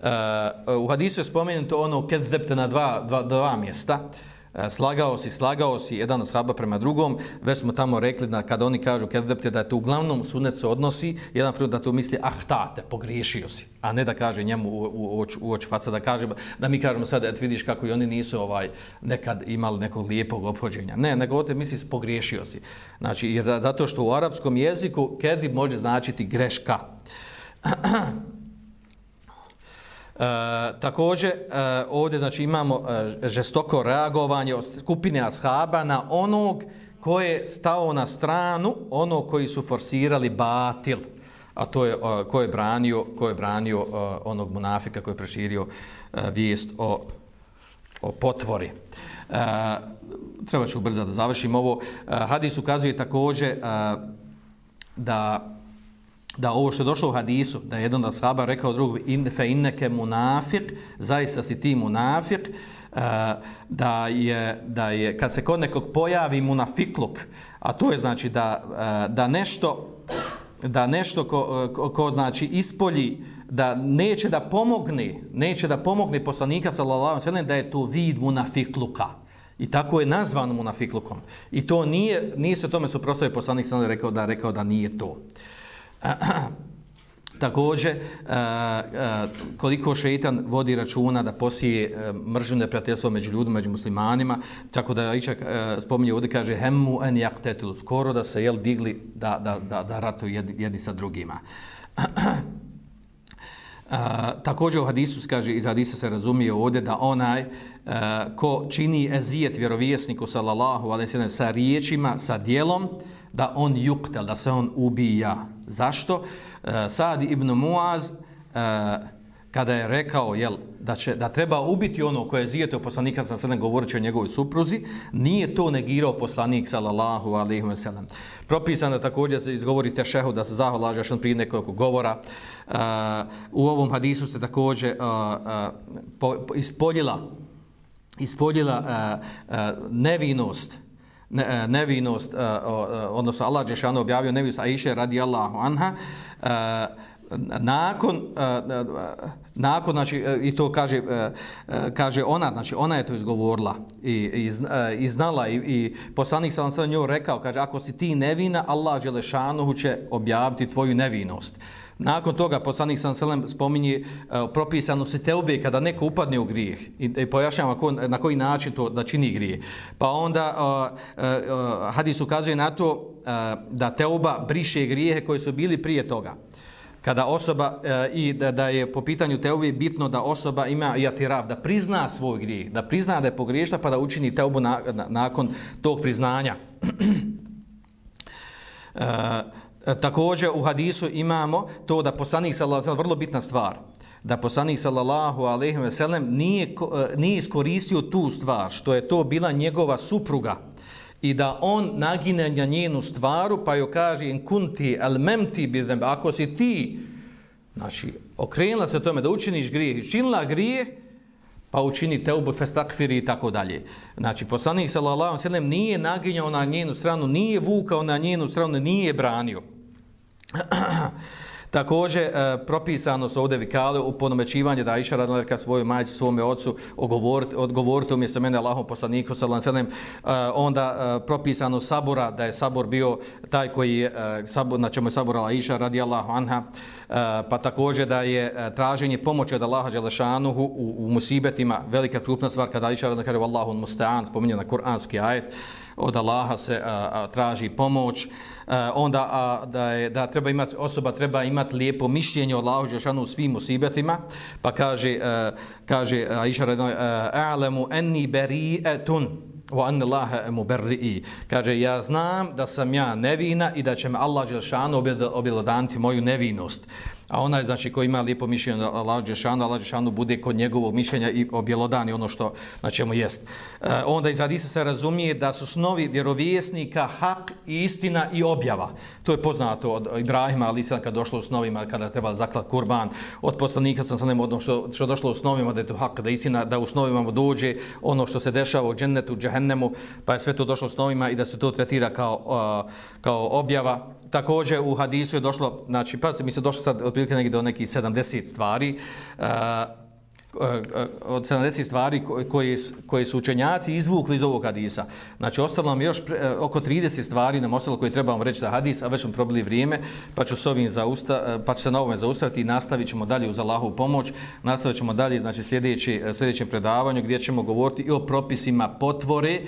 Uh, u hadisu je spomenuto ono kedzepte na dva, dva, dva mjesta. Uh, E, slagao si, slagao si jedan od shaba prema drugom, već smo tamo rekli da kada oni kažu kedepte da je to uglavnom sunet se odnosi, jedan prvo da to misli ahtate, pogriješio si, a ne da kaže njemu u, u, oč, u oč faca, da, kaže, da mi kažemo sad, et vidiš kako i oni nisu ovaj nekad imali nekog lijepog obhođenja. Ne, nego ovdje misli pogriješio si. Znači, jer zato što u arapskom jeziku kedib može značiti greška. *clears throat* E, također, e, ovdje znači, imamo e, žestoko reagovanje od skupine ashaba na onog koje je stao na stranu, ono koji su forsirali batil, a to je uh, ko je branio, ko je branio uh, onog munafika koji je proširio uh, vijest o, o potvori. Uh, treba ću brzo da završim ovo. Uh, hadis ukazuje također uh, da da ovo što je došlo u hadisu, da je jedan od sahaba rekao drugom in, fe inneke munafik, zaista si ti munafik, uh, eh, da, je, da je, kad se kod nekog pojavi munafikluk, a to je znači da, uh, da nešto da nešto ko, ko, ko znači ispolji da neće da pomogne neće da pomogne poslanika sallallahu alejhi ve sellem da je to vid munafikluka. I tako je nazvan munafiklukom. I to nije nije se tome suprostavio poslanik sallallahu rekao da rekao da nije to. *clears throat* Također, e, e, koliko šeitan vodi računa da posije e, mržnju neprijateljstvo među ljudima, među muslimanima, tako da Ičak spominje ovdje, kaže hemmu en jaktetul, skoro da se jel digli da, da, da, da ratuju jedni, jedni sa drugima. A, *clears throat* također u hadisu, kaže, iz hadisa se razumije ovdje da onaj a, ko čini ezijet vjerovjesniku sallallahu alaihi sallam sa riječima, sa dijelom, da on juktel, da se on ubija. Zašto? E, Sad Sadi ibn Muaz, e, kada je rekao jel, da, će, da treba ubiti ono koje je zijetio poslanika sa sredem govoreći o njegovoj supruzi, nije to negirao poslanik sallallahu alaihi wa sallam. Propisano također se izgovori tešehu da se zahvala što prije nekoliko govora. Uh, u ovom hadisu se također uh, uh, po, ispoljila, ispoljila uh, uh, nevinost ne, e, nevinost, e, e, odnosno Allah Đešanu objavio nevinost Aisha radijallahu anha, uh, nakon, uh, nakon, znači, eh, i to kaže, uh, kaže ona, znači, ona je to izgovorila i, i, i znala i, i poslanik sam sam njoj rekao, kaže, ako si ti nevina, Allah Đelešanu će objaviti tvoju nevinost. Nakon toga poslanik sam selem spominje uh, propisano se teube kada neko upadne u grijeh i, i pojašnjava ko, na koji način to da čini grijeh. Pa onda uh, uh, hadis ukazuje na to uh, da teuba briše grijehe koji su bili prije toga. Kada osoba e, i da, da je po pitanju teube bitno da osoba ima jatirab, da prizna svoj grijeh, da prizna da je pogriješta pa da učini teubu na, na, nakon tog priznanja. E, *clears throat* također u hadisu imamo to da poslanik sallallahu alejhi vrlo bitna stvar da poslanik sallallahu alejhi ve sellem nije nije iskoristio tu stvar što je to bila njegova supruga i da on nagine na njenu stvaru pa joj kaže in kunti el memti bi ako si ti znači okrenula se tome da učiniš grijeh učinila grijeh pa učini teubu festakfiri i tako dalje. Znači, poslanik sallallahu alejhi ve sellem nije naginjao na njenu stranu, nije vukao na njenu stranu, nije branio. *clears throat* Takođe, e, propisano su ovdje vikale u ponomećivanje da Iša Radlerka svojoj majci, svome ocu odgovoriti, odgovoriti umjesto mene Allahom poslaniku sa lancenem. E, onda e, propisano sabora, da je sabor bio taj koji je, e, sabor, na čemu je saborala Iša radi Allahu anha. E, pa takođe da je e, traženje pomoći od Allaha Đelešanuhu u, u musibetima velika krupna stvar kada Iša radila kaže Allahu mustaan, spominje na kuranski ajet od Allaha se a, a, traži pomoć, E, onda a, da, je, da treba imati, osoba treba imati lijepo mišljenje o Allahu Đešanu u svim musibetima, pa kaže, a, kaže Aisha redno, a'lemu enni beri'etun, wa anna Allaha mubarri'i. Kaže ja znam da sam ja nevina i da će me Allah dželle objelodaniti moju nevinost. A ona znači, koji ima lijepo mišljenje na Allah Đešanu, Allah Đešanu bude kod njegovog mišljenja i objelodani ono što znači, na čemu jest. E, onda iz Hadisa se razumije da su snovi vjerovjesnika hak i istina i objava. To je poznato od Ibrahima, ali sad kad došlo u snovima, kada treba zaklat kurban, od poslanika sam sa nema odnosno što, što došlo u snovima, da je to hak, da je istina, da u snovima dođe ono što se dešava u džennetu, džehennemu, pa je sve to došlo u snovima i da se to tretira kao, uh, kao objava također u hadisu je došlo, znači, pa mi se došlo sad otprilike negdje do nekih 70 stvari, uh, Eh, eh, od 70 stvari koje, koje su učenjaci izvukli iz ovog hadisa. Znači, ostalo nam još pre, eh, oko 30 stvari nam ostalo koje trebamo reći za hadis, a već smo probili vrijeme, pa ću, s ovim zausta, pa ću se na ovome zaustaviti i nastavit ćemo dalje uz Allahovu pomoć. Nastavit ćemo dalje, znači, sljedeći, sljedećem predavanju gdje ćemo govoriti i o propisima potvore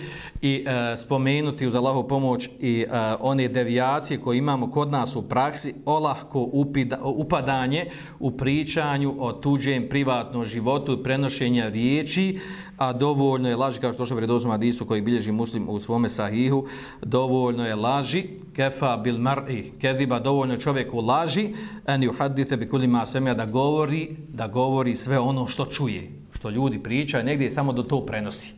i e, spomenuti uz Allahovu pomoć i e, one devijacije koje imamo kod nas u praksi, olahko upida, upadanje u pričanju o tuđem privatnom životu životu prenošenja riječi, a dovoljno je laži, kao što došlo vredozom Adisu koji bilježi muslim u svome sahihu, dovoljno je laži, kefa bil mar'i, kediba, dovoljno čovjeku laži, en ju hadite bi kulima semja da govori, da govori sve ono što čuje što ljudi pričaju, negdje samo do to prenosi.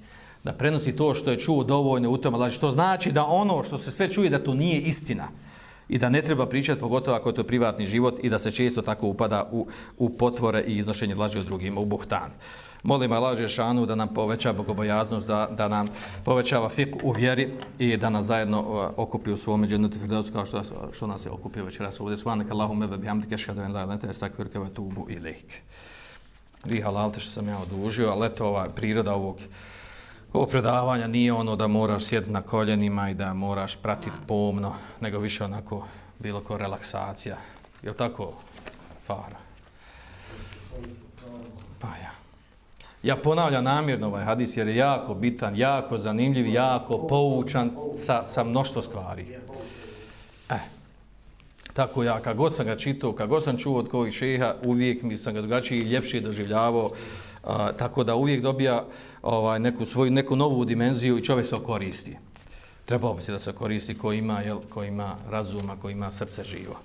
Da prenosi to što je čuo dovoljno u tome, laži, što znači da ono što se sve čuje da to nije istina i da ne treba pričati, pogotovo ako je to privatni život i da se često tako upada u, u potvore i iznošenje laži od drugima, u buhtan. Molim Allah Žešanu da nam poveća bogobojaznost, da, da nam povećava fik u vjeri i da nas zajedno okupi u svom džennetu firdevsu kao što, što nas je okupio već raz ovdje. Svanak Allahume ve bihamdike šhadu en la ilaha illa ve tubu wa. Vi halalte što sam ja odužio, ali eto ova priroda ovog ovo predavanje nije ono da moraš sjediti na koljenima i da moraš pratiti pomno, nego više onako bilo ko relaksacija. Je tako, Fara? Pa ja. Ja ponavljam namjerno ovaj hadis jer je jako bitan, jako zanimljiv, jako poučan sa, sa mnošto stvari. E, tako ja, kad god sam ga čitao, kad god sam čuo od kojih šeha, uvijek mi sam ga drugačije i ljepše doživljavao, a, tako da uvijek dobija ovaj, neku svoju, neku novu dimenziju i čovjek se koristi. Trebao bi se da se koristi ko ima, jel, ko ima razuma, ko ima srce živo.